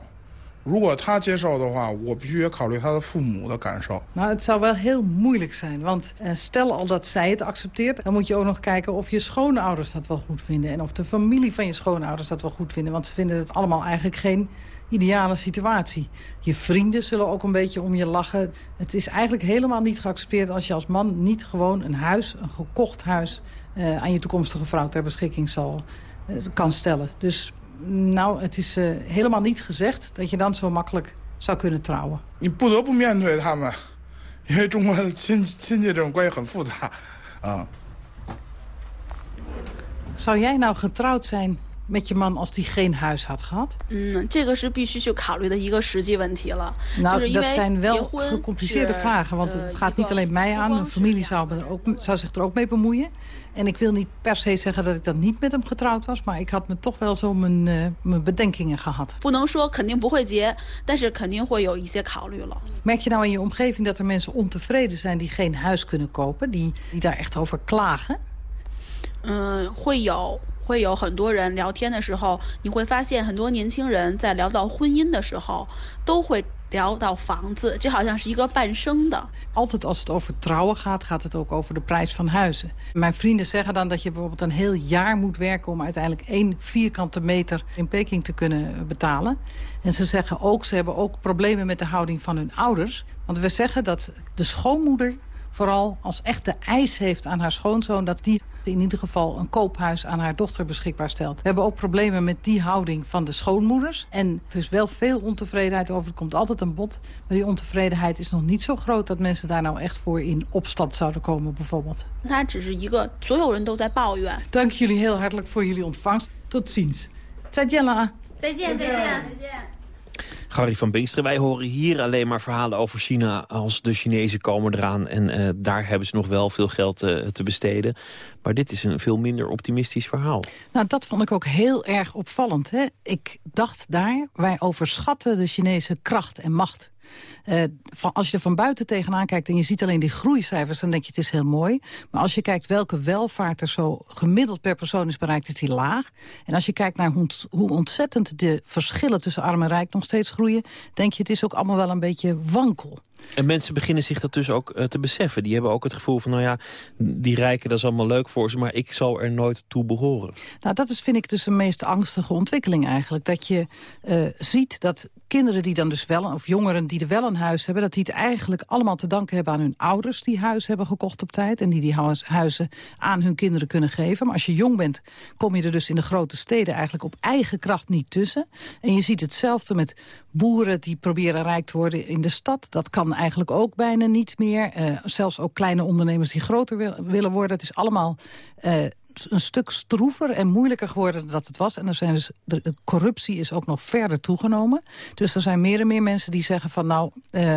如果他接受的话，我必须也考虑他的父母的感受。Nou, het zou wel heel moeilijk zijn, want uh, stel al dat zij het accepteert... dan moet je ook nog kijken of je schoonouders dat wel goed vinden... en of de familie van je schoonouders dat wel goed vinden. Want ze vinden het allemaal eigenlijk geen ideale situatie. Je vrienden zullen ook een beetje om je lachen. Het is eigenlijk helemaal niet geaccepteerd als je als man niet gewoon een huis, een gekocht huis... Uh, aan je toekomstige vrouw ter beschikking zal, uh, kan stellen. Dus nou, het is uh, helemaal niet gezegd dat je dan zo makkelijk zou kunnen trouwen. Je 不得不面对他们，因为中国的亲亲戚这种关系很复杂啊。Zou jij nou getrouwd zijn met je man als die geen huis had gehad? Mm, nou, dat zijn wel gecompliceerde vragen. Want het gaat niet alleen mij aan. Mijn familie zou, er ook, zou zich er ook mee bemoeien. En ik wil niet per se zeggen dat ik dan niet met hem getrouwd was. Maar ik had me toch wel zo mijn, uh, mijn bedenkingen gehad. Merk je nou in je omgeving dat er mensen ontevreden zijn die geen huis kunnen kopen? Die, die daar echt over klagen? 嗯，会有。会有很多人聊天的时候，你会发现很多年轻人在聊到婚姻的时候，都会聊到房子，这好像是一个伴生的。Altijd als het over trouwen gaat, gaat het ook over de prijs van huizen. Mijn vrienden zeggen dan dat je bijvoorbeeld een heel jaar moet werken... om uiteindelijk één vierkante meter in Peking te kunnen betalen. En ze zeggen ook, ze hebben ook problemen met de houding van hun ouders. Want we zeggen dat de schoonmoeder vooral als echt de eis heeft aan haar schoonzoon... dat die in ieder geval een koophuis aan haar dochter beschikbaar stelt. We hebben ook problemen met die houding van de schoonmoeders. En er is wel veel ontevredenheid over. Het komt altijd een bod. Maar die ontevredenheid is nog niet zo groot... dat mensen daar nou echt voor in opstand zouden komen bijvoorbeeld. Dank jullie heel hartelijk voor jullie ontvangst. Tot ziens. 再见了啊。再见，再见。 Gary van Binkster, wij horen hier alleen maar verhalen over China... als de Chinezen komen eraan en uh, daar hebben ze nog wel veel geld uh, te besteden. Maar dit is een veel minder optimistisch verhaal. Nou, dat vond ik ook heel erg opvallend. Hè? Ik dacht daar, wij overschatten de Chinese kracht en macht. Uh, van, als je er van buiten tegenaan kijkt en je ziet alleen die groeicijfers... dan denk je het is heel mooi. Maar als je kijkt welke welvaart er zo gemiddeld per persoon is bereikt... is die laag. En als je kijkt naar hoe, hoe ontzettend de verschillen tussen arm en rijk nog steeds groeien... denk je het is ook allemaal wel een beetje wankel. En mensen beginnen zich dat dus ook uh, te beseffen. Die hebben ook het gevoel van, nou ja, die rijken, dat is allemaal leuk voor ze... maar ik zal er nooit toe behoren. Nou, dat is, vind ik, dus de meest angstige ontwikkeling eigenlijk. Dat je uh, ziet dat kinderen die dan dus wel, of jongeren die er wel een huis hebben... dat die het eigenlijk allemaal te danken hebben aan hun ouders... die huis hebben gekocht op tijd en die die huizen aan hun kinderen kunnen geven. Maar als je jong bent, kom je er dus in de grote steden... eigenlijk op eigen kracht niet tussen. En je ziet hetzelfde met boeren die proberen rijk te worden in de stad. Dat kan eigenlijk ook bijna niet meer. Uh, zelfs ook kleine ondernemers die groter wil, willen worden. Het is allemaal uh, een stuk stroever en moeilijker geworden dan dat het was. En er zijn dus, de, corruptie is ook nog verder toegenomen. Dus er zijn meer en meer mensen die zeggen van... nou, uh,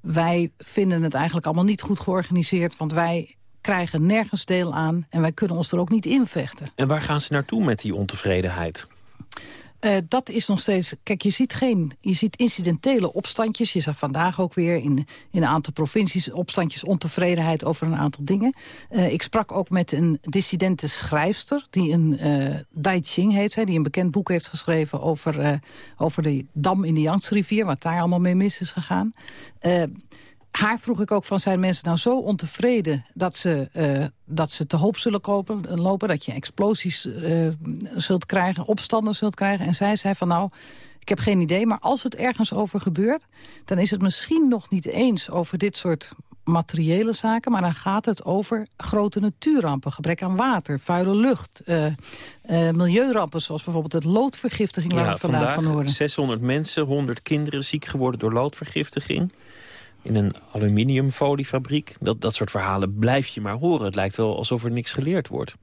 wij vinden het eigenlijk allemaal niet goed georganiseerd... want wij krijgen nergens deel aan en wij kunnen ons er ook niet invechten. En waar gaan ze naartoe met die ontevredenheid? Uh, dat is nog steeds... Kijk, je ziet, geen, je ziet incidentele opstandjes. Je zag vandaag ook weer in, in een aantal provincies... opstandjes, ontevredenheid over een aantal dingen. Uh, ik sprak ook met een dissidente schrijfster... die een uh, Dai Ching heet zij... die een bekend boek heeft geschreven over, over de dam in de Yangtze-rivier... wat daar allemaal mee mis is gegaan haar vroeg ik ook van, zijn mensen nou zo ontevreden... dat ze, uh, dat ze te hoop zullen kopen, lopen, dat je explosies uh, zult krijgen... opstanden zult krijgen. En zij zei van, nou, ik heb geen idee... maar als het ergens over gebeurt... dan is het misschien nog niet eens over dit soort materiële zaken... maar dan gaat het over grote natuurrampen. Gebrek aan water, vuile lucht, uh, uh, milieurampen... zoals bijvoorbeeld het loodvergiftiging waar ja, we vandaag, vandaag van horen. 600 mensen, 100 kinderen ziek geworden door loodvergiftiging in een aluminiumfoliefabriek. Dat, dat soort verhalen blijf je maar horen. Het lijkt wel alsof er niks geleerd wordt.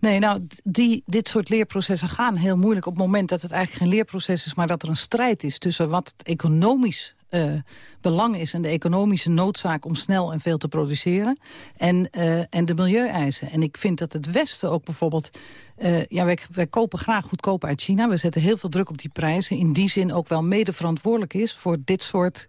Nee, nou, die, dit soort leerprocessen gaan heel moeilijk... op het moment dat het eigenlijk geen leerproces is... maar dat er een strijd is tussen wat economisch uh, belang is... en de economische noodzaak om snel en veel te produceren... en, uh, en de milieueisen. En ik vind dat het Westen ook bijvoorbeeld... Uh, ja, wij, wij kopen graag goedkoop uit China. We zetten heel veel druk op die prijzen. In die zin ook wel mede verantwoordelijk is... voor dit soort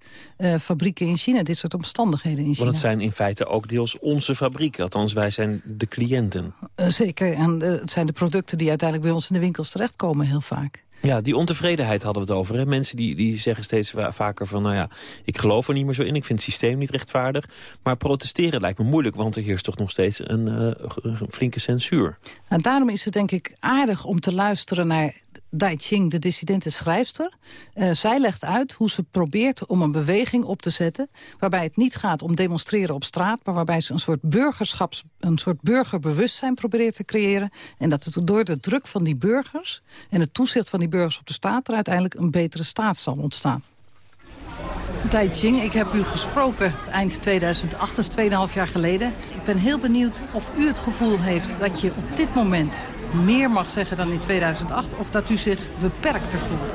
fabrieken in China, dit soort omstandigheden in China. Want het zijn in feite ook deels onze fabrieken. Althans, wij zijn de cliënten. zeker, en het zijn de producten die uiteindelijk bij ons in de winkels terechtkomen heel vaak. Ja, die ontevredenheid hadden we het over. Hè? Mensen die, die zeggen steeds vaker van... nou ja, ik geloof er niet meer zo in, ik vind het systeem niet rechtvaardig. Maar protesteren lijkt me moeilijk, want er heerst toch nog steeds een, uh, een flinke censuur. En daarom is het denk ik aardig om te luisteren naar Dai Ching, de dissidente schrijfster. Uh, zij legt uit hoe ze probeert om een beweging op te zetten... waarbij het niet gaat om demonstreren op straat... maar waarbij ze een soort burgerschaps, een soort burgerbewustzijn probeert te creëren. En dat het door de druk van die burgers... en het toezicht van die burgers op de staat... er uiteindelijk een betere staat zal ontstaan. Dai Ching, ik heb u gesproken eind 2008, dat is 2,5 jaar geleden. Ik ben heel benieuwd of u het gevoel heeft dat je op dit moment meer mag zeggen dan in 2008... of dat u zich beperkter voelt?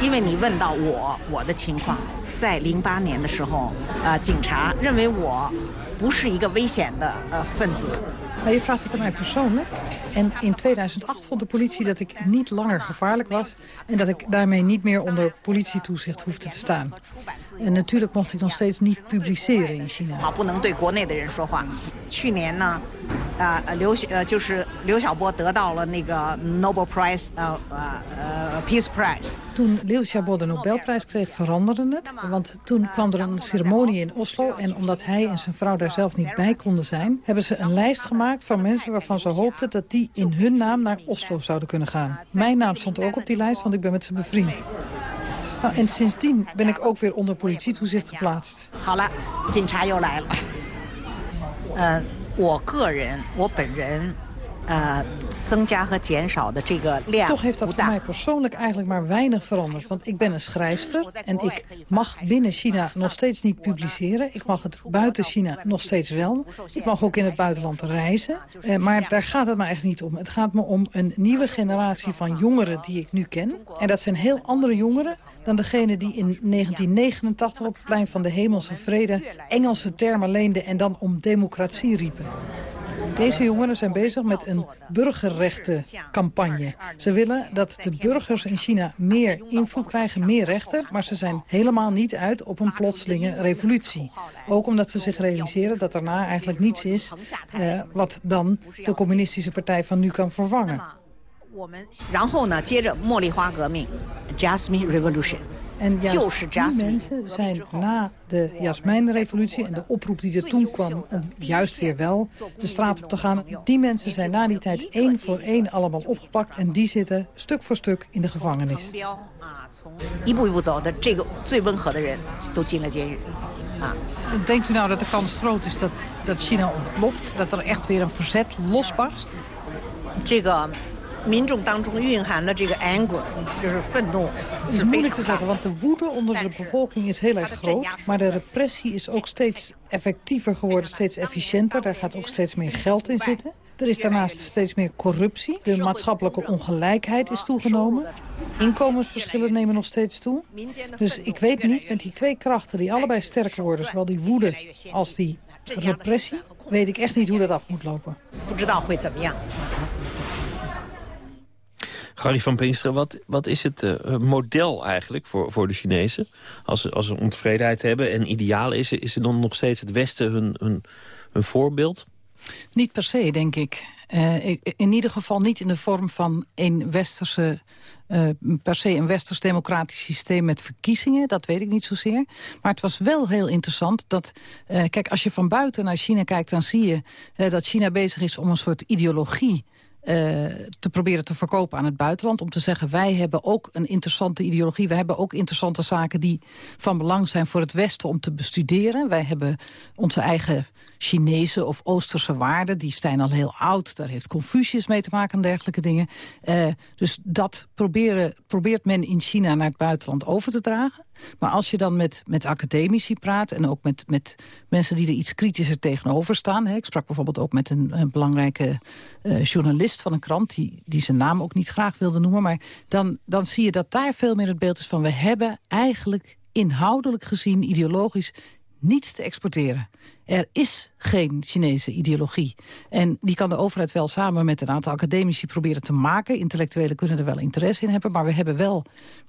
因为你问到我我的情况，在零八年的时候，呃，警察认为我不是一个危险的呃分子。 Maar je vraagt het aan mij persoonlijk. En in 2008 vond de politie dat ik niet langer gevaarlijk was... en dat ik daarmee niet meer onder politietoezicht hoefde te staan. En natuurlijk mocht ik nog steeds niet publiceren in China. Ah, toen Liu Xiaobo de Nobelprijs kreeg, veranderde het. Want toen kwam er een ceremonie in Oslo. En omdat hij en zijn vrouw daar zelf niet bij konden zijn... hebben ze een lijst gemaakt van mensen waarvan ze hoopten... dat die in hun naam naar Oslo zouden kunnen gaan. Mijn naam stond ook op die lijst, want ik ben met ze bevriend. Nou, en sindsdien ben ik ook weer onder politietoezicht geplaatst. Hala, uh, 呃，我个人，我本人 呃增加和减少的这个量 Toch heeft dat voor mij persoonlijk eigenlijk maar weinig veranderd. Want ik ben een schrijfster en ik mag binnen China nog steeds niet publiceren. Ik mag het buiten China nog steeds wel. Ik mag ook in het buitenland reizen. Eh, maar daar gaat het me eigenlijk niet om. Het gaat me om een nieuwe generatie van jongeren die ik nu ken. En dat zijn heel andere jongeren dan degene die in 1989 op het plein van de hemelse vrede Engelse termen leenden en dan om democratie riepen. Deze jongeren zijn bezig met een burgerrechtencampagne. Ze willen dat de burgers in China meer invloed krijgen, meer rechten... maar ze zijn helemaal niet uit op een plotselinge revolutie. Ook omdat ze zich realiseren dat daarna eigenlijk niets is... Eh, wat dan de communistische partij van nu kan vervangen. En juist die mensen zijn na de Jasmijnrevolutie en de oproep die er toen kwam om juist weer wel de straat op te gaan. Die mensen zijn na die tijd één voor één allemaal opgepakt en die zitten stuk voor stuk in de gevangenis. Denkt u nou dat de kans groot is dat, dat China ontploft, dat er echt weer een verzet losbarst? 这个民众当中蕴含的这个 anger，就是愤怒， Het is moeilijk te zeggen, want de woede onder de bevolking is heel erg groot. Maar de repressie is ook steeds effectiever geworden, steeds efficiënter. Daar gaat ook steeds meer geld in zitten. Er is daarnaast steeds meer corruptie. De maatschappelijke ongelijkheid is toegenomen. Inkomensverschillen nemen nog steeds toe. Dus ik weet niet, met die twee krachten die allebei sterker worden... zowel die woede als die repressie... weet ik echt niet hoe dat af moet lopen. 不知道会怎么样。 Gary van Pinksteren, wat, wat is het eh, model eigenlijk voor, voor de Chinezen? Als ze, als ze ontevredenheid hebben en ideaal is, is er dan nog steeds het Westen hun, hun, hun voorbeeld? Niet per se, denk ik. Eh, in ieder geval niet in de vorm van een westerse, eh, per se een westers democratisch systeem met verkiezingen. Dat weet ik niet zozeer. Maar het was wel heel interessant dat, kijk, als je van buiten naar China kijkt, dan zie je dat China bezig is om een soort ideologie te proberen te verkopen aan het buitenland. Om te zeggen, wij hebben ook een interessante ideologie. Wij hebben ook interessante zaken die van belang zijn voor het Westen om te bestuderen. Wij hebben onze eigen Chinese of Oosterse waarden. Die zijn al heel oud. Daar heeft Confucius mee te maken en dergelijke dingen. Eh, dus dat proberen, probeert men in China naar het buitenland over te dragen. Maar als je dan met, met academici praat... en ook met, met mensen die er iets kritischer tegenover staan... Hè, ik sprak bijvoorbeeld ook met een, een belangrijke eh, journalist van een krant... Die, die zijn naam ook niet graag wilde noemen... maar dan, dan zie je dat daar veel meer het beeld is van... we hebben eigenlijk inhoudelijk gezien, ideologisch, niets te exporteren. Er is geen Chinese ideologie. En die kan de overheid wel samen met een aantal academici proberen te maken. Intellectuelen kunnen er wel interesse in hebben. Maar we hebben wel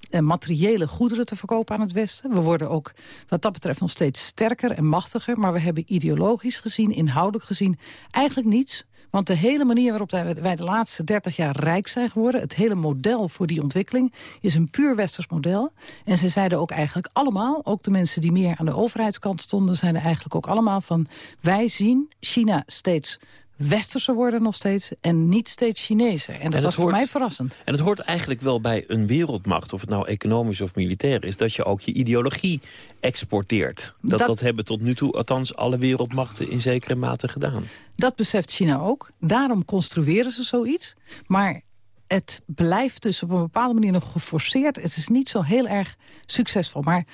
eh, materiële goederen te verkopen aan het Westen. We worden ook wat dat betreft nog steeds sterker en machtiger. Maar we hebben ideologisch gezien, inhoudelijk gezien, eigenlijk niets. Want de hele manier waarop wij de laatste 30 jaar rijk zijn geworden... het hele model voor die ontwikkeling is een puur westers model. En ze zeiden ook eigenlijk allemaal, ook de mensen die meer aan de overheidskant stonden... zeiden eigenlijk ook allemaal van... wij zien China steeds westerser worden nog steeds en niet steeds Chinezer. En dat was voor mij verrassend. En het hoort eigenlijk wel bij een wereldmacht, of het nou economisch of militair is... dat je ook je ideologie exporteert. Dat, dat... Dat- hebben tot nu toe althans alle wereldmachten in zekere mate gedaan. Dat beseft China ook. Daarom construeren ze zoiets. Maar het blijft dus op een bepaalde manier nog geforceerd. Het is niet zo heel erg succesvol. Maar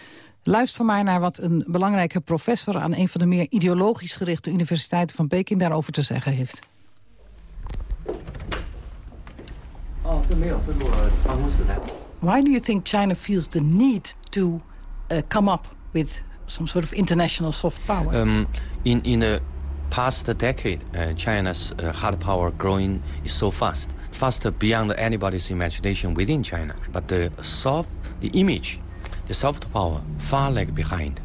Luister maar naar wat een belangrijke professor... aan een van de meer ideologisch gerichte universiteiten van Peking daarover te zeggen heeft. Why do you think China feels the need to eh, come up with some sort of international soft power? Um, in, in the past decade, uh, China's uh, hard power growing is so fast, faster beyond anybody's imagination within China. But the soft the image the soft power far lag behind.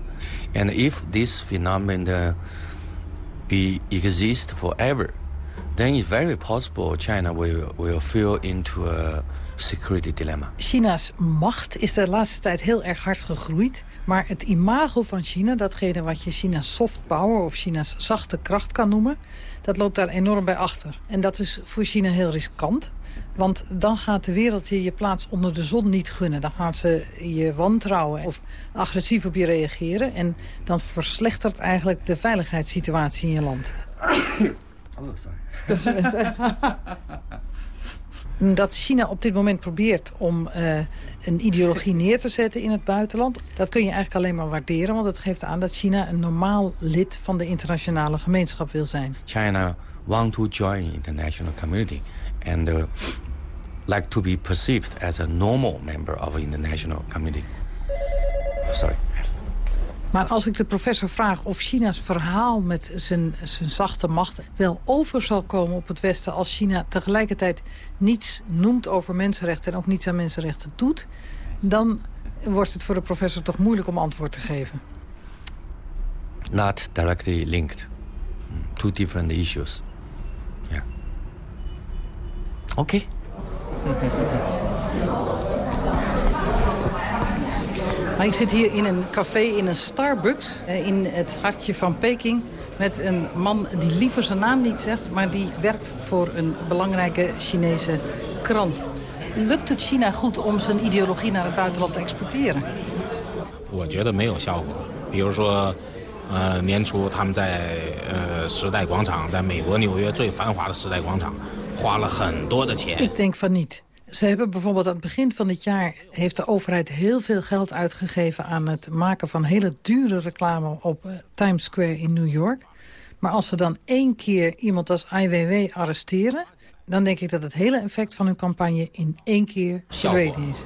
And if this phenomenon be exist forever, then it's very possible China will will fall into a security dilemma. China's macht is de laatste tijd heel erg hard gegroeid. Maar het imago van China, datgene wat je China's soft power... of China's zachte kracht kan noemen... dat loopt daar enorm bij achter. En dat is voor China heel riskant. Want dan gaat de wereld je je plaats onder de zon niet gunnen. Dan gaat ze je wantrouwen of agressief op je reageren. En dan verslechtert eigenlijk de veiligheidssituatie in je land. Oh, sorry. dat China op dit moment probeert om uh, een ideologie neer te zetten in het buitenland... dat kun je eigenlijk alleen maar waarderen, want het geeft aan dat China een normaal lid van de internationale gemeenschap wil zijn. China want to join international community and uh, like to be perceived as a normal member of the international community. Sorry. Maar als ik de professor vraag of China's verhaal met zijn, zijn zachte macht... wel over zal komen op het Westen als China tegelijkertijd niets noemt over mensenrechten... en ook niets aan mensenrechten doet... dan wordt het voor de professor toch moeilijk om antwoord te geven. Not directly linked. Two different issues. Ja. Oké. Maar ik zit hier in een café in een Starbucks eh, in het hartje van Peking... met een man die liever zijn naam niet zegt... maar die werkt voor een belangrijke Chinese krant. Lukt het China goed om zijn ideologie naar het buitenland te exporteren? 我觉得没有效果。比如说，呃，年初他们在呃时代广场，在美国纽约最繁华的时代广场， 花了很多的钱。Ik denk van niet. Ze hebben bijvoorbeeld aan het begin van dit jaar... heeft de overheid heel veel geld uitgegeven... aan het maken van hele dure reclame op uh, Times Square in New York. Maar als ze dan één keer iemand als IWW arresteren... dan denk ik dat het hele effect van hun campagne in één keer verdwenen is.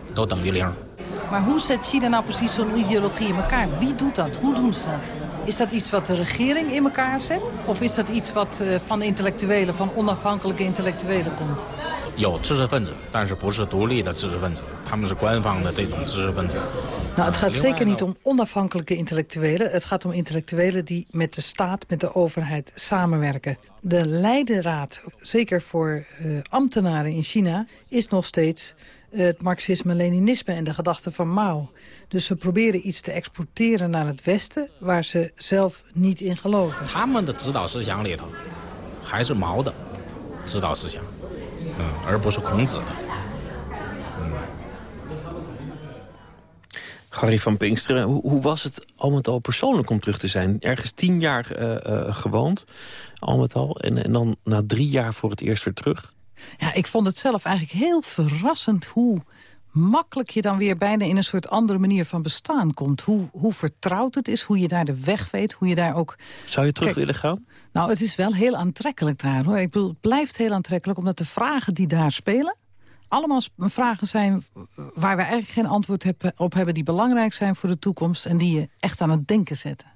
Maar hoe zet China nou precies zo'n ideologie in elkaar? Wie doet dat? Hoe doen ze dat? Is dat iets wat de regering in elkaar zet? Of is dat iets wat uh, van intellectuelen, van onafhankelijke intellectuelen komt? 有知识分子，但是不是独立的知识分子，他们是官方的这种知识分子。Nou, het gaat zeker niet om onafhankelijke intellectuelen. Het gaat om intellectuelen die met de staat, met de overheid samenwerken. De leidraad, zeker voor uh, ambtenaren in China, is nog steeds het marxisme-leninisme en de gedachten van Mao. Dus ze proberen iets te exporteren naar het Westen... waar ze zelf niet in geloven. 他们的指导思想里头还是毛的指导思想， 嗯，而不是孔子的。 Harry van Pinksteren, hoe, hoe, was het al met al persoonlijk om terug te zijn? Ergens tien jaar uh, uh, gewoond, al met al. En, en dan na drie jaar voor het eerst weer terug. Ja, ik vond het zelf eigenlijk heel verrassend hoe makkelijk je dan weer bijna in een soort andere manier van bestaan komt. Hoe, hoe vertrouwd het is, hoe je daar de weg weet, hoe je daar ook... Zou je terug Kijk, willen gaan? Nou, het is wel heel aantrekkelijk daar, hoor. Ik bedoel, het blijft heel aantrekkelijk, omdat de vragen die daar spelen... allemaal vragen zijn waar we eigenlijk geen antwoord op hebben... die belangrijk zijn voor de toekomst en die je echt aan het denken zetten.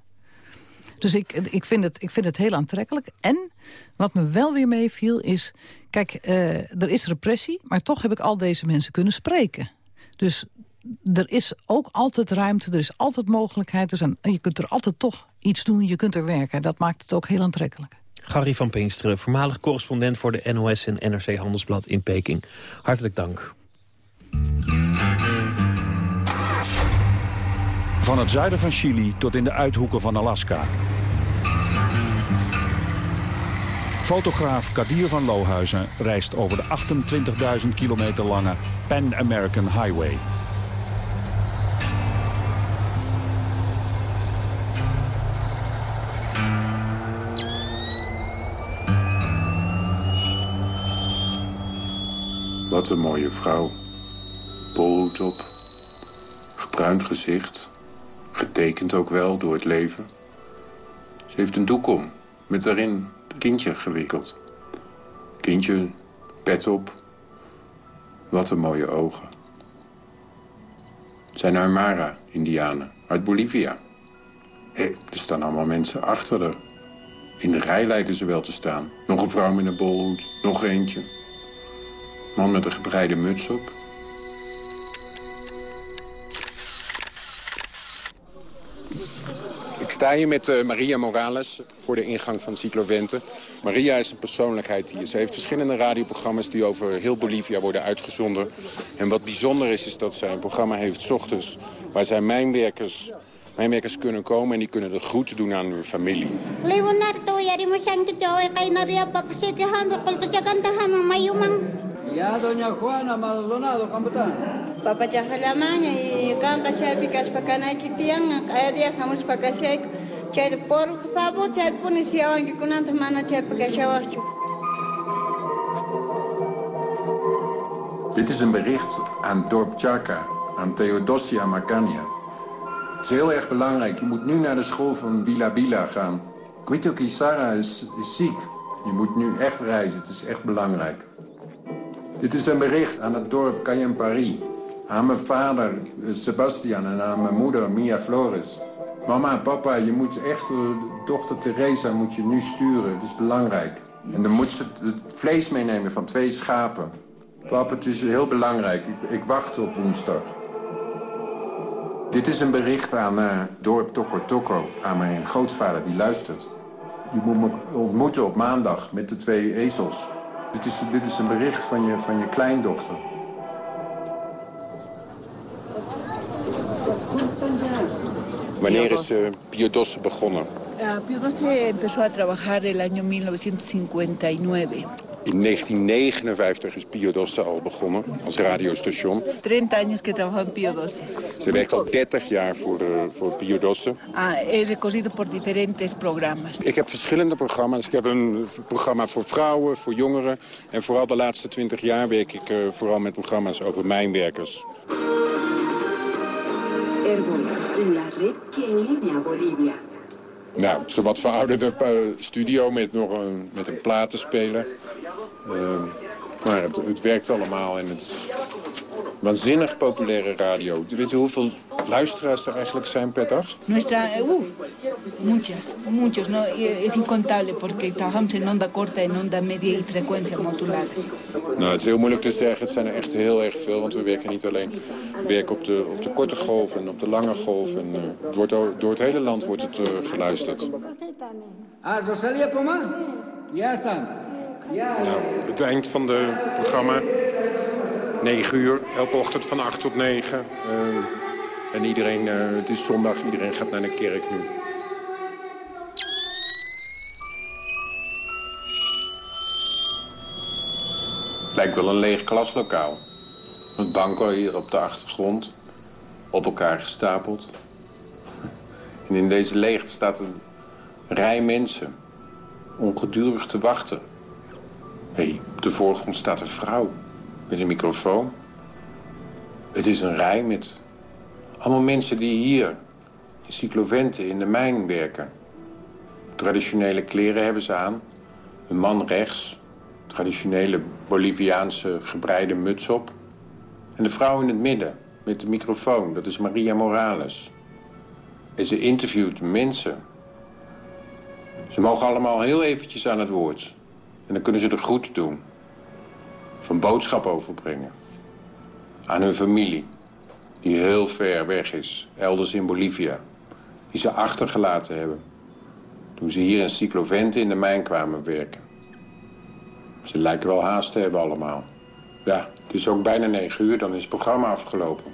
Dus ik, ik, vind het, ik vind het heel aantrekkelijk. En wat me wel weer meeviel is... Kijk, uh, er is repressie, maar toch heb ik al deze mensen kunnen spreken. Dus er is ook altijd ruimte, er is altijd mogelijkheid. Zijn, je kunt er altijd toch iets doen, je kunt er werken. Dat maakt het ook heel aantrekkelijk. Gary van Pinksteren, voormalig correspondent voor de NOS en NRC Handelsblad in Peking. Hartelijk dank. Van het zuiden van Chili tot in de uithoeken van Alaska. Fotograaf Kadir van Lohuizen reist over de 28.000 kilometer lange Pan American Highway. Wat een mooie vrouw. Bolhoed op, gebruind gezicht, getekend ook wel door het leven. Ze heeft een doek om, met daarin een kindje gewikkeld. Kindje, pet op. Wat een mooie ogen. Het zijn Aymara-indianen uit Bolivia. Hé, er staan allemaal mensen achter haar. In de rij lijken ze wel te staan. Nog een vrouw met een bolhoed, nog eentje. Man met een gebreide muts op. Hier met uh, Maria Morales voor de ingang van Cyclovente. Maria is een persoonlijkheid hier. Ze heeft verschillende radioprogramma's die over heel Bolivia worden uitgezonden. En wat bijzonder is, is dat zij een programma heeft s ochtends... waar zij mijnwerkers, mijnwerkers kunnen komen en die kunnen de groeten doen aan hun familie. Ya, doña Juana Maldonado, ¿cómo está? Papa Chajalamaña y Kanka Chapi Kaspakanaki Tiang, Adia Hamus Pakashek, Chay por favor, chay wangi kunanta mana chay. Dit is een bericht aan dorp Charka, aan Theodosia Macania. Het is heel erg belangrijk. Je moet nu naar de school van Bila Bila gaan. Quito Kisara is, is ziek. Je moet nu echt reizen. Het is echt belangrijk. Dit is een bericht aan het dorp Cayen Aan mijn vader eh, Sebastian en aan mijn moeder Mia Flores. Mama papa, je moet echt, uh, dochter Teresa moet je nu sturen. Het is belangrijk. En dan moet ze het vlees meenemen van twee schapen. Papa, het is heel belangrijk. Ik, ik wacht op woensdag. Dit is een bericht aan uh, dorp Toko Toko, aan mijn grootvader die luistert. Je moet me ontmoeten op maandag met de twee ezels. Dit is, dit is een bericht van je, van je kleindochter. Wanneer is uh, Pio Dosse begonnen? Uh, Pio Dosse empezó a trabajar el año 1959. In 1959 is Pio Dosse al begonnen als radiostation. 30 años que trabaja en Pio Dosse. Ze werkt al 30 jaar voor, de, voor Pio Dosse. Ah, he recorrido por diferentes programas. Ik heb verschillende programma's. Ik heb een programma voor vrouwen, voor jongeren. En vooral de laatste 20 jaar werk ik uh, vooral met programma's over mijnwerkers. Nou, het is een wat verouderde uh, studio met nog een, met een platenspeler. Uh, maar het, het, werkt allemaal en het is waanzinnig populaire radio. Weet je hoeveel luisteraars er eigenlijk zijn per dag? Nuestra, uh, muchas, muchos, no, es incontable porque trabajamos en onda corta, en onda media y frecuencia modulada. Nou, het is heel moeilijk te zeggen. Het zijn er echt heel erg veel, want we werken niet alleen. We werken op de, op de korte golf en op de lange golf. En, uh, het wordt, door het hele land wordt het uh, geluisterd. Ah, Rosalia Poma? Ja, staan. Ja, nou, het eind van het programma. 9 uur, elke ochtend van 8 tot 9. Uh, en iedereen, uh, het is zondag, iedereen gaat naar de kerk nu. Lijkt wel een leeg klaslokaal. Met banken hier op de achtergrond, op elkaar gestapeld. En in deze leegte staat een rij mensen, ongedurig te wachten. Hé, hey, op de voorgrond staat een vrouw met een microfoon. Het is een rij met allemaal mensen die hier in cycloventen in de mijn werken. Traditionele kleren hebben ze aan. Een man rechts, traditionele Boliviaanse gebreide muts op. En de vrouw in het midden met de microfoon, dat is Maria Morales. En ze interviewt mensen. Ze mogen allemaal heel eventjes aan het woord. En dan kunnen ze er goed doen. Of een boodschap overbrengen. Aan hun familie. Die heel ver weg is. Elders in Bolivia. Die ze achtergelaten hebben. Toen ze hier in Cyclovente in de mijn kwamen werken. Ze lijken wel haast te hebben allemaal. Ja, het is ook bijna negen uur, dan is het programma afgelopen.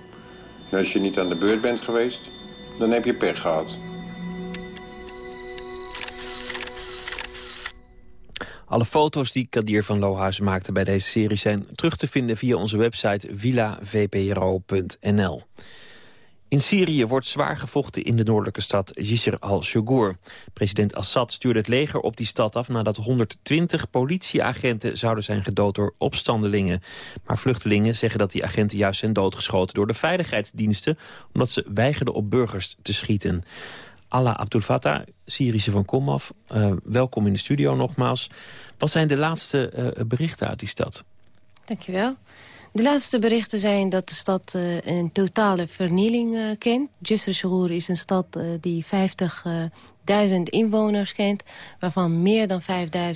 En als je niet aan de beurt bent geweest, dan heb je pech gehad. Alle foto's die Kadir van Lohuizen maakte bij deze serie... zijn terug te vinden via onze website villavpro.nl. In Syrië wordt zwaar gevochten in de noordelijke stad Jisr al-Shugur. President Assad stuurde het leger op die stad af... nadat 120 politieagenten zouden zijn gedood door opstandelingen. Maar vluchtelingen zeggen dat die agenten juist zijn doodgeschoten... door de veiligheidsdiensten, omdat ze weigerden op burgers te schieten. Allah Abdul Fattah, Syrische van Komaf, uh, welkom in de studio nogmaals. Wat zijn de laatste uh, berichten uit die stad? Dankjewel. De laatste berichten zijn dat de stad uh, een totale vernieling uh, kent. Jisr is een stad uh, die 50.000 inwoners kent... waarvan meer dan 5.000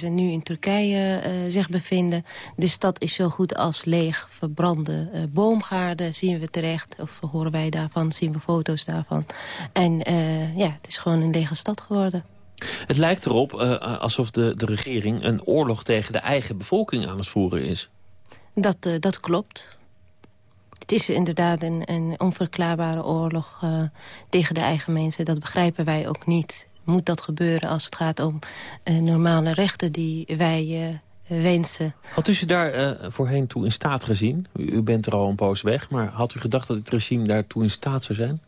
nu in Turkije zich bevinden. De stad is zo goed als leeg. Verbrande boomgaarden zien we terecht. Of horen wij daarvan, zien we foto's daarvan. En ja, het is gewoon een lege stad geworden. Het lijkt erop alsof de, de regering een oorlog tegen de eigen bevolking aan het voeren is. Dat, uh, dat klopt. Het is inderdaad een, een onverklaarbare oorlog uh, tegen de eigen mensen. Dat begrijpen wij ook niet. Moet dat gebeuren als het gaat om uh, normale rechten die wij wensen. Had u ze daar voorheen toe in staat gezien? U, u, bent er al een poos weg, maar had u gedacht dat het regime daartoe in staat zou zijn?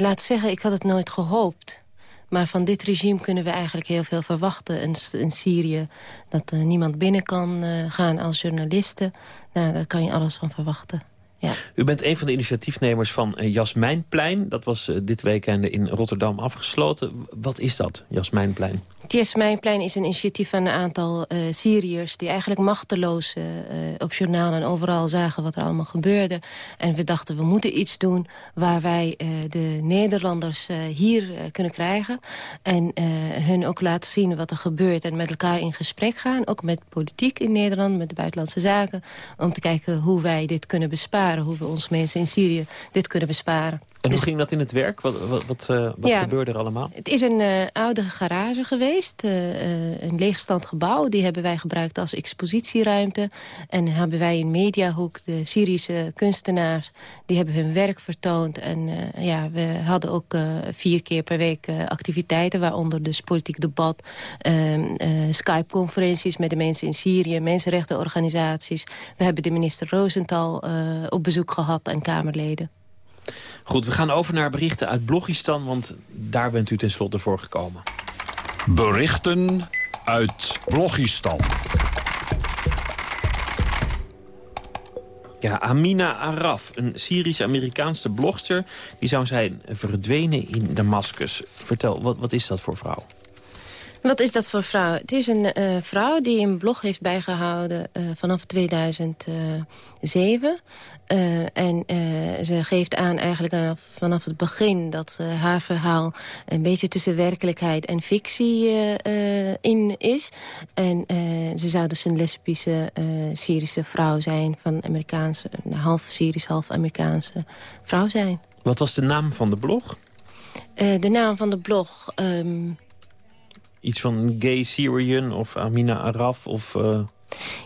laat zeggen, ik had het nooit gehoopt. Maar van dit regime kunnen we eigenlijk heel veel verwachten. In, in Syrië dat uh, niemand binnen kan uh, gaan als journalisten. Nou, daar kan je alles van verwachten. Ja. U bent een van de initiatiefnemers van uh, Jasmijnplein. Dat was uh, dit weekend in Rotterdam afgesloten. Wat is dat, Jasmijnplein? Het Jasmijnplein is een initiatief van een aantal uh, Syriërs... die eigenlijk machteloos op journaal en overal zagen wat er allemaal gebeurde. En we dachten, we moeten iets doen waar wij de Nederlanders hier kunnen krijgen. En hun ook laten zien wat er gebeurt en met elkaar in gesprek gaan. Ook met politiek in Nederland, met de buitenlandse zaken. Om te kijken hoe wij dit kunnen besparen hoe we onze mensen in Syrië dit kunnen besparen. En hoe dus- ging dat in het werk? Wat, wat, wat, uh, wat ja, gebeurde er allemaal? Het is een uh, oude garage geweest, uh, een leegstand gebouw. Die hebben wij gebruikt als expositieruimte. En hebben wij in Mediahoek, de Syrische kunstenaars... die hebben hun werk vertoond. En ja, we hadden ook vier keer per week activiteiten... waaronder dus politiek debat, ehm, Skype-conferenties met de mensen in Syrië... mensenrechtenorganisaties. We hebben de minister Rosenthal op bezoek gehad en Kamerleden. Goed, we gaan over naar berichten uit Blogistan, want daar bent u tenslotte voor gekomen. Berichten uit Blogistan. Ja, Amina Araf, een Syrisch-Amerikaanse blogster... die zou zijn verdwenen in Damascus. Vertel, wat, wat is dat voor vrouw? Wat is dat voor vrouw? Het is een uh, vrouw die een blog heeft bijgehouden uh, vanaf 2007. Uh, en ze geeft aan eigenlijk vanaf het begin dat haar verhaal... een beetje tussen werkelijkheid en fictie in is. En ze zou dus een lesbische Syrische vrouw zijn... van Amerikaanse, half Syrisch, half Amerikaanse vrouw zijn. Wat was de naam van de blog? de naam van de blog... Um, iets van Gay Syrian of Amina Araf of... Uh...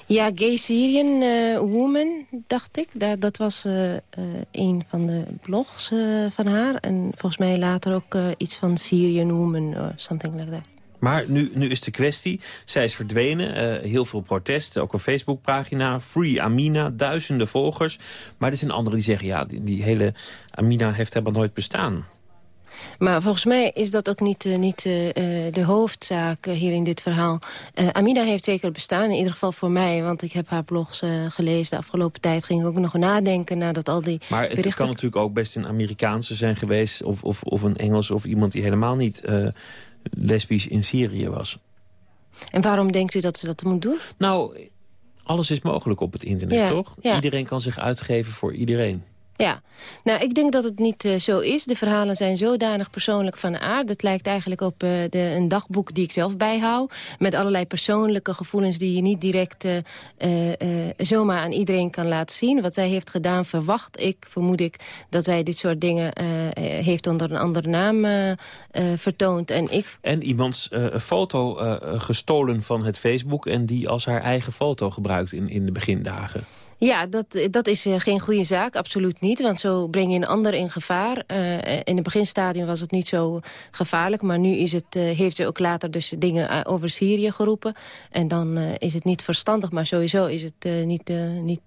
Ja, Gay Syrian uh, Woman, dacht ik. Dat, dat was uh, een van de blogs van haar. En volgens mij later ook iets van Syrian Woman of something like that. Maar nu, nu is de kwestie, zij is verdwenen. heel veel protest, ook een Facebookpagina. Free Amina, duizenden volgers. Maar er zijn anderen die zeggen... ja, die, die hele Amina heeft helemaal nooit bestaan. Maar volgens mij is dat ook niet, uh, niet uh, de hoofdzaak hier in dit verhaal. Amina heeft zeker bestaan, in ieder geval voor mij. Want ik heb haar blogs gelezen. De afgelopen tijd ging ik ook nog nadenken nadat al die Maar het berichten... kan natuurlijk ook best een Amerikaanse zijn geweest... of, of, of een Engels of iemand die helemaal niet lesbisch in Syrië was. En waarom denkt u dat ze dat moet doen? Nou, alles is mogelijk op het internet, ja, toch? Ja. Iedereen kan zich uitgeven voor iedereen. Ja, nou ik denk dat het niet uh, zo is. De verhalen zijn zodanig persoonlijk van aard. Het lijkt eigenlijk op uh, de, een dagboek die ik zelf bijhoud. Met allerlei persoonlijke gevoelens die je niet direct uh, zomaar aan iedereen kan laten zien. Wat zij heeft gedaan verwacht ik, vermoed ik, dat zij dit soort dingen heeft onder een andere naam vertoond. En, ik... en iemands foto gestolen van het Facebook en die als haar eigen foto gebruikt in, in de begindagen. Ja, dat, dat is uh, geen goede zaak, absoluut niet. Want zo breng je een ander in gevaar. Uh, in het beginstadium was het niet zo gevaarlijk. Maar nu is het, uh, heeft ze ook later dus dingen over Syrië geroepen. En dan is het niet verstandig. Maar sowieso is het niet, niet,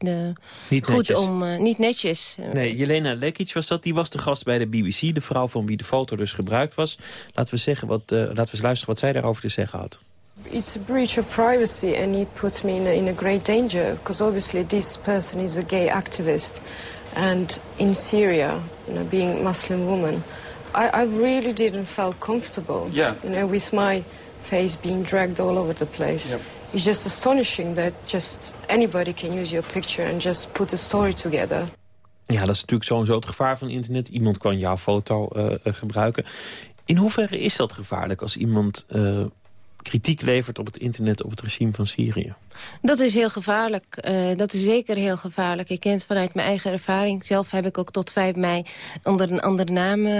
niet goed netjes. om... niet netjes. Nee, Jelena Lekic was dat. Die was de gast bij de BBC. De vrouw van wie de foto dus gebruikt was. Laten we, zeggen wat, laten we eens luisteren wat zij daarover te zeggen had. It's a breach of privacy and it puts me in a, in a great danger because obviously this person is a gay activist and in Syria, you know, being Muslim woman, I, I really didn't feel comfortable, yeah. you know, with my face being dragged all over the place. Yep. It's just astonishing that just anybody can use your picture and just put a story together. Ja, dat is natuurlijk sowieso het gevaar van internet. Iemand kan jouw foto uh, gebruiken. In hoeverre is dat gevaarlijk als iemand uh, kritiek levert op het internet op het regime van Syrië? Dat is heel gevaarlijk. Uh, dat is zeker heel gevaarlijk. Ik ken het vanuit mijn eigen ervaring. Zelf heb ik ook tot 5 mei onder een andere naam uh,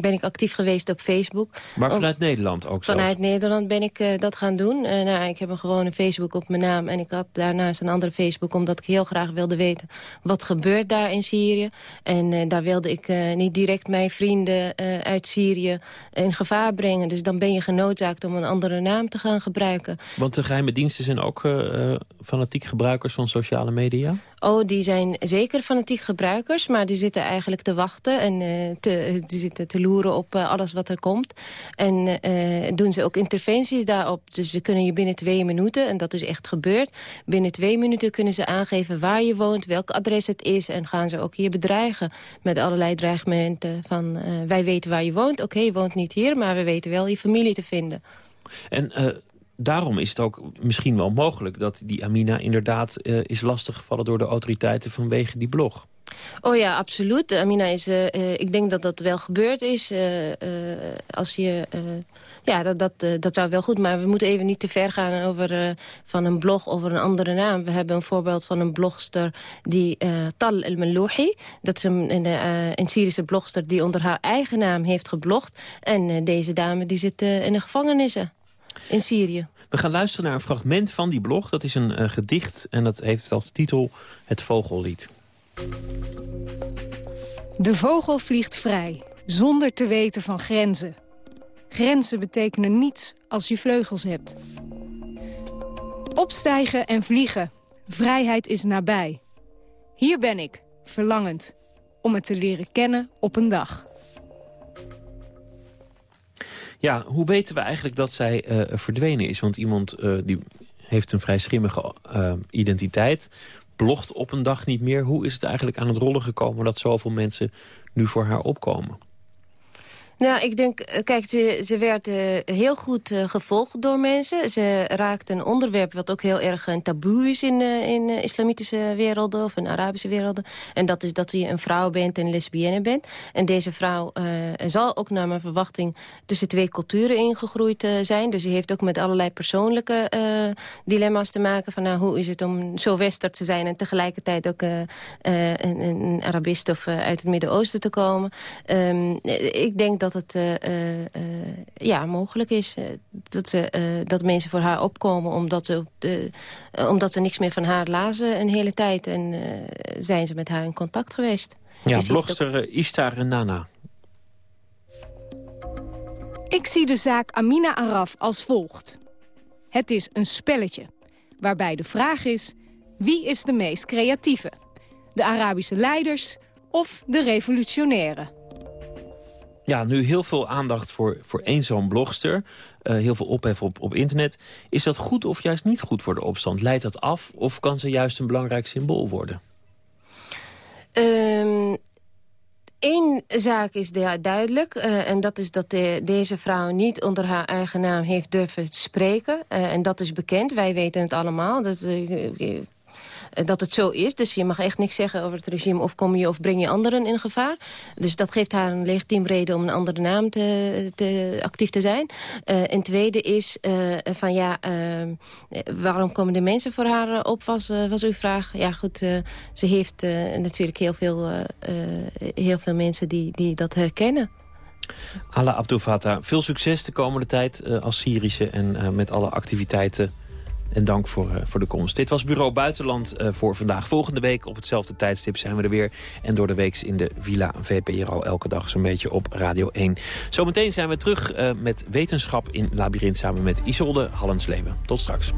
ben ik actief geweest op Facebook. Maar vanuit Om, Nederland ook zo? Vanuit Nederland ben ik uh, dat gaan doen. nou, ik heb een gewone Facebook op mijn naam. En ik had daarnaast een andere Facebook omdat ik heel graag wilde weten... wat gebeurt daar in Syrië. En daar wilde ik niet direct mijn vrienden uit Syrië in gevaar brengen. Dus dan ben je genoodzaakt om een andere naam te gaan gebruiken. Want de geheime diensten zijn ook uh, fanatiek gebruikers van sociale media? oh, die zijn zeker fanatiek gebruikers... maar die zitten eigenlijk te wachten en uh, te, die zitten te loeren op uh, alles wat er komt. En doen ze ook interventies daarop. Dus ze kunnen je binnen twee minuten, en dat is echt gebeurd... binnen twee minuten kunnen ze aangeven waar je woont, welk adres het is... en gaan ze ook hier bedreigen met allerlei dreigementen van... wij weten waar je woont, oké, je woont niet hier... maar we weten wel je familie te vinden. En daarom is het ook misschien wel mogelijk... dat die Amina inderdaad uh, is lastiggevallen door de autoriteiten vanwege die blog. Oh ja, absoluut. Amina is, uh, ik denk dat dat wel gebeurd is. Als je, ja, dat, dat, dat zou wel goed. Maar we moeten even niet te ver gaan over van een blog over een andere naam. We hebben een voorbeeld van een blogster die Tal El Melouhi. Dat is een, een, een, Syrische blogster die onder haar eigen naam heeft geblogd. En deze dame die zit in de gevangenissen in Syrië. We gaan luisteren naar een fragment van die blog. Dat is een uh, gedicht en dat heeft als titel Het Vogellied. De vogel vliegt vrij, zonder te weten van grenzen. Grenzen betekenen niets als je vleugels hebt. Opstijgen en vliegen. Vrijheid is nabij. Hier ben ik, verlangend, om het te leren kennen op een dag. Ja, hoe weten we eigenlijk dat zij uh, verdwenen is? Want iemand uh, die heeft een vrij schimmige uh, identiteit, blogt op een dag niet meer. Hoe is het eigenlijk aan het rollen gekomen dat zoveel mensen nu voor haar opkomen? Nou, ik denk, eh, kijk, ze, werd heel goed uh, gevolgd door mensen. Ze raakte een onderwerp wat ook heel erg een taboe is in, uh, in islamitische werelden of in Arabische werelden. En dat is dat je een vrouw bent en lesbienne bent. En deze vrouw zal ook naar mijn verwachting tussen twee culturen ingegroeid zijn. Dus ze heeft ook met allerlei persoonlijke dilemma's te maken. Van nou, hoe is het om zo westerd te zijn en tegelijkertijd ook een, een, Arabist of uit het Midden-Oosten te komen. Um, ik denk dat het uh, uh, ja, mogelijk is. dat, ze, dat mensen voor haar opkomen omdat ze, omdat ze niks meer van haar lazen een hele tijd. En zijn ze met haar in contact geweest. Ja, blogster ook... Ishtar Nana. Ik zie de zaak Amina Araf als volgt. Het is een spelletje, waarbij de vraag is... wie is de meest creatieve? De Arabische leiders of de revolutionairen? Ja, nu heel veel aandacht voor, voor één zo'n blogster. Uh, heel veel ophef op, op internet. Is dat goed of juist niet goed voor de opstand? Leidt dat af of kan ze juist een belangrijk symbool worden? Um, Eén zaak is duidelijk. Uh, en dat is dat de, deze vrouw niet onder haar eigen naam heeft durven spreken. Uh, en dat is bekend. Wij weten het allemaal. Dat, eh, dat het zo is. Dus je mag echt niks zeggen over het regime of kom je of breng je anderen in gevaar. Dus dat geeft haar een legitiem reden om een andere naam te, te actief te zijn. Uh, en tweede is uh, van ja, waarom komen de mensen voor haar op, was, was uw vraag. Ja goed, ze heeft natuurlijk heel veel, heel veel mensen die, die dat herkennen. Ala Abdul Fattah, veel succes de komende tijd als Syrische en met alle activiteiten en dank voor, uh, voor de komst. Dit was Bureau Buitenland uh, voor vandaag. Volgende week op hetzelfde tijdstip zijn we er weer. En door de weeks in de Villa VPRO elke dag zo'n beetje op Radio 1. Zometeen zijn we terug uh, met wetenschap in Labyrinth... samen met Isolde Hallensleven. Tot straks.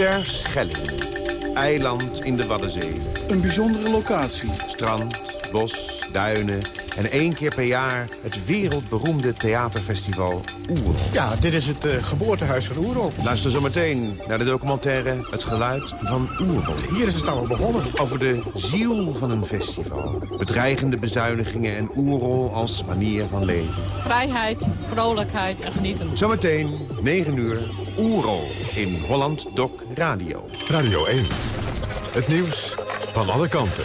Terschelling. Eiland in de Waddenzee. Een bijzondere locatie. Strand, bos, duinen en één keer per jaar het wereldberoemde theaterfestival Oerol. Ja, dit is het uh, geboortehuis van Oerol. Luister zo meteen naar de documentaire Het Geluid van Oerol. Hier is het al begonnen. Over de ziel van een festival. Bedreigende bezuinigingen en Oerol als manier van leven. Vrijheid, vrolijkheid en genieten. Zometeen, 9 uur, Oerol in Holland Doc Radio. Radio 1. Het nieuws van alle kanten.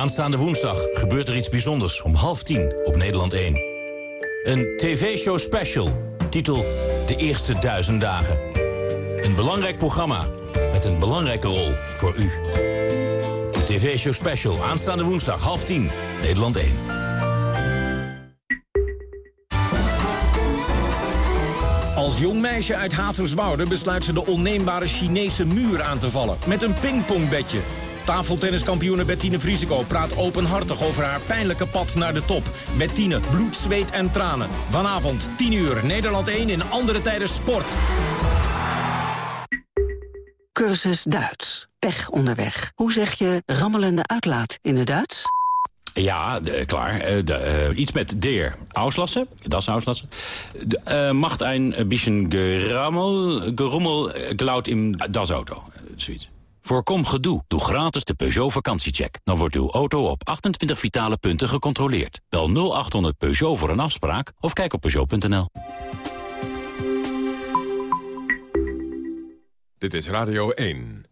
Aanstaande woensdag gebeurt er iets bijzonders om half tien op Nederland 1. Een tv-show special, titel De Eerste Duizend Dagen. Een belangrijk programma met een belangrijke rol voor u. Een tv-show special, aanstaande woensdag, half tien, Nederland 1. Als jong meisje uit Haterswoude besluit ze de onneembare Chinese muur aan te vallen. Met een pingpongbedje. Tafeltenniskampioene Bettine Vrieseco praat openhartig over haar pijnlijke pad naar de top. Bettine, bloed, zweet en tranen. Vanavond 10 uur, Nederland 1 in andere tijden sport. Cursus Duits. Pech onderweg. Hoe zeg je rammelende uitlaat in het Duits? Ja, de, klaar. Eh, de, eh, iets met der. Auslassen, das auslassen. De, eh, macht ein bisschen gerammel, gerommel, geluid in das auto. Zoiets. Voorkom gedoe. Doe gratis de Peugeot vakantiecheck. Dan wordt uw auto op 28 vitale punten gecontroleerd. Bel 0800 Peugeot voor een afspraak of kijk op Peugeot.nl. Dit is Radio 1.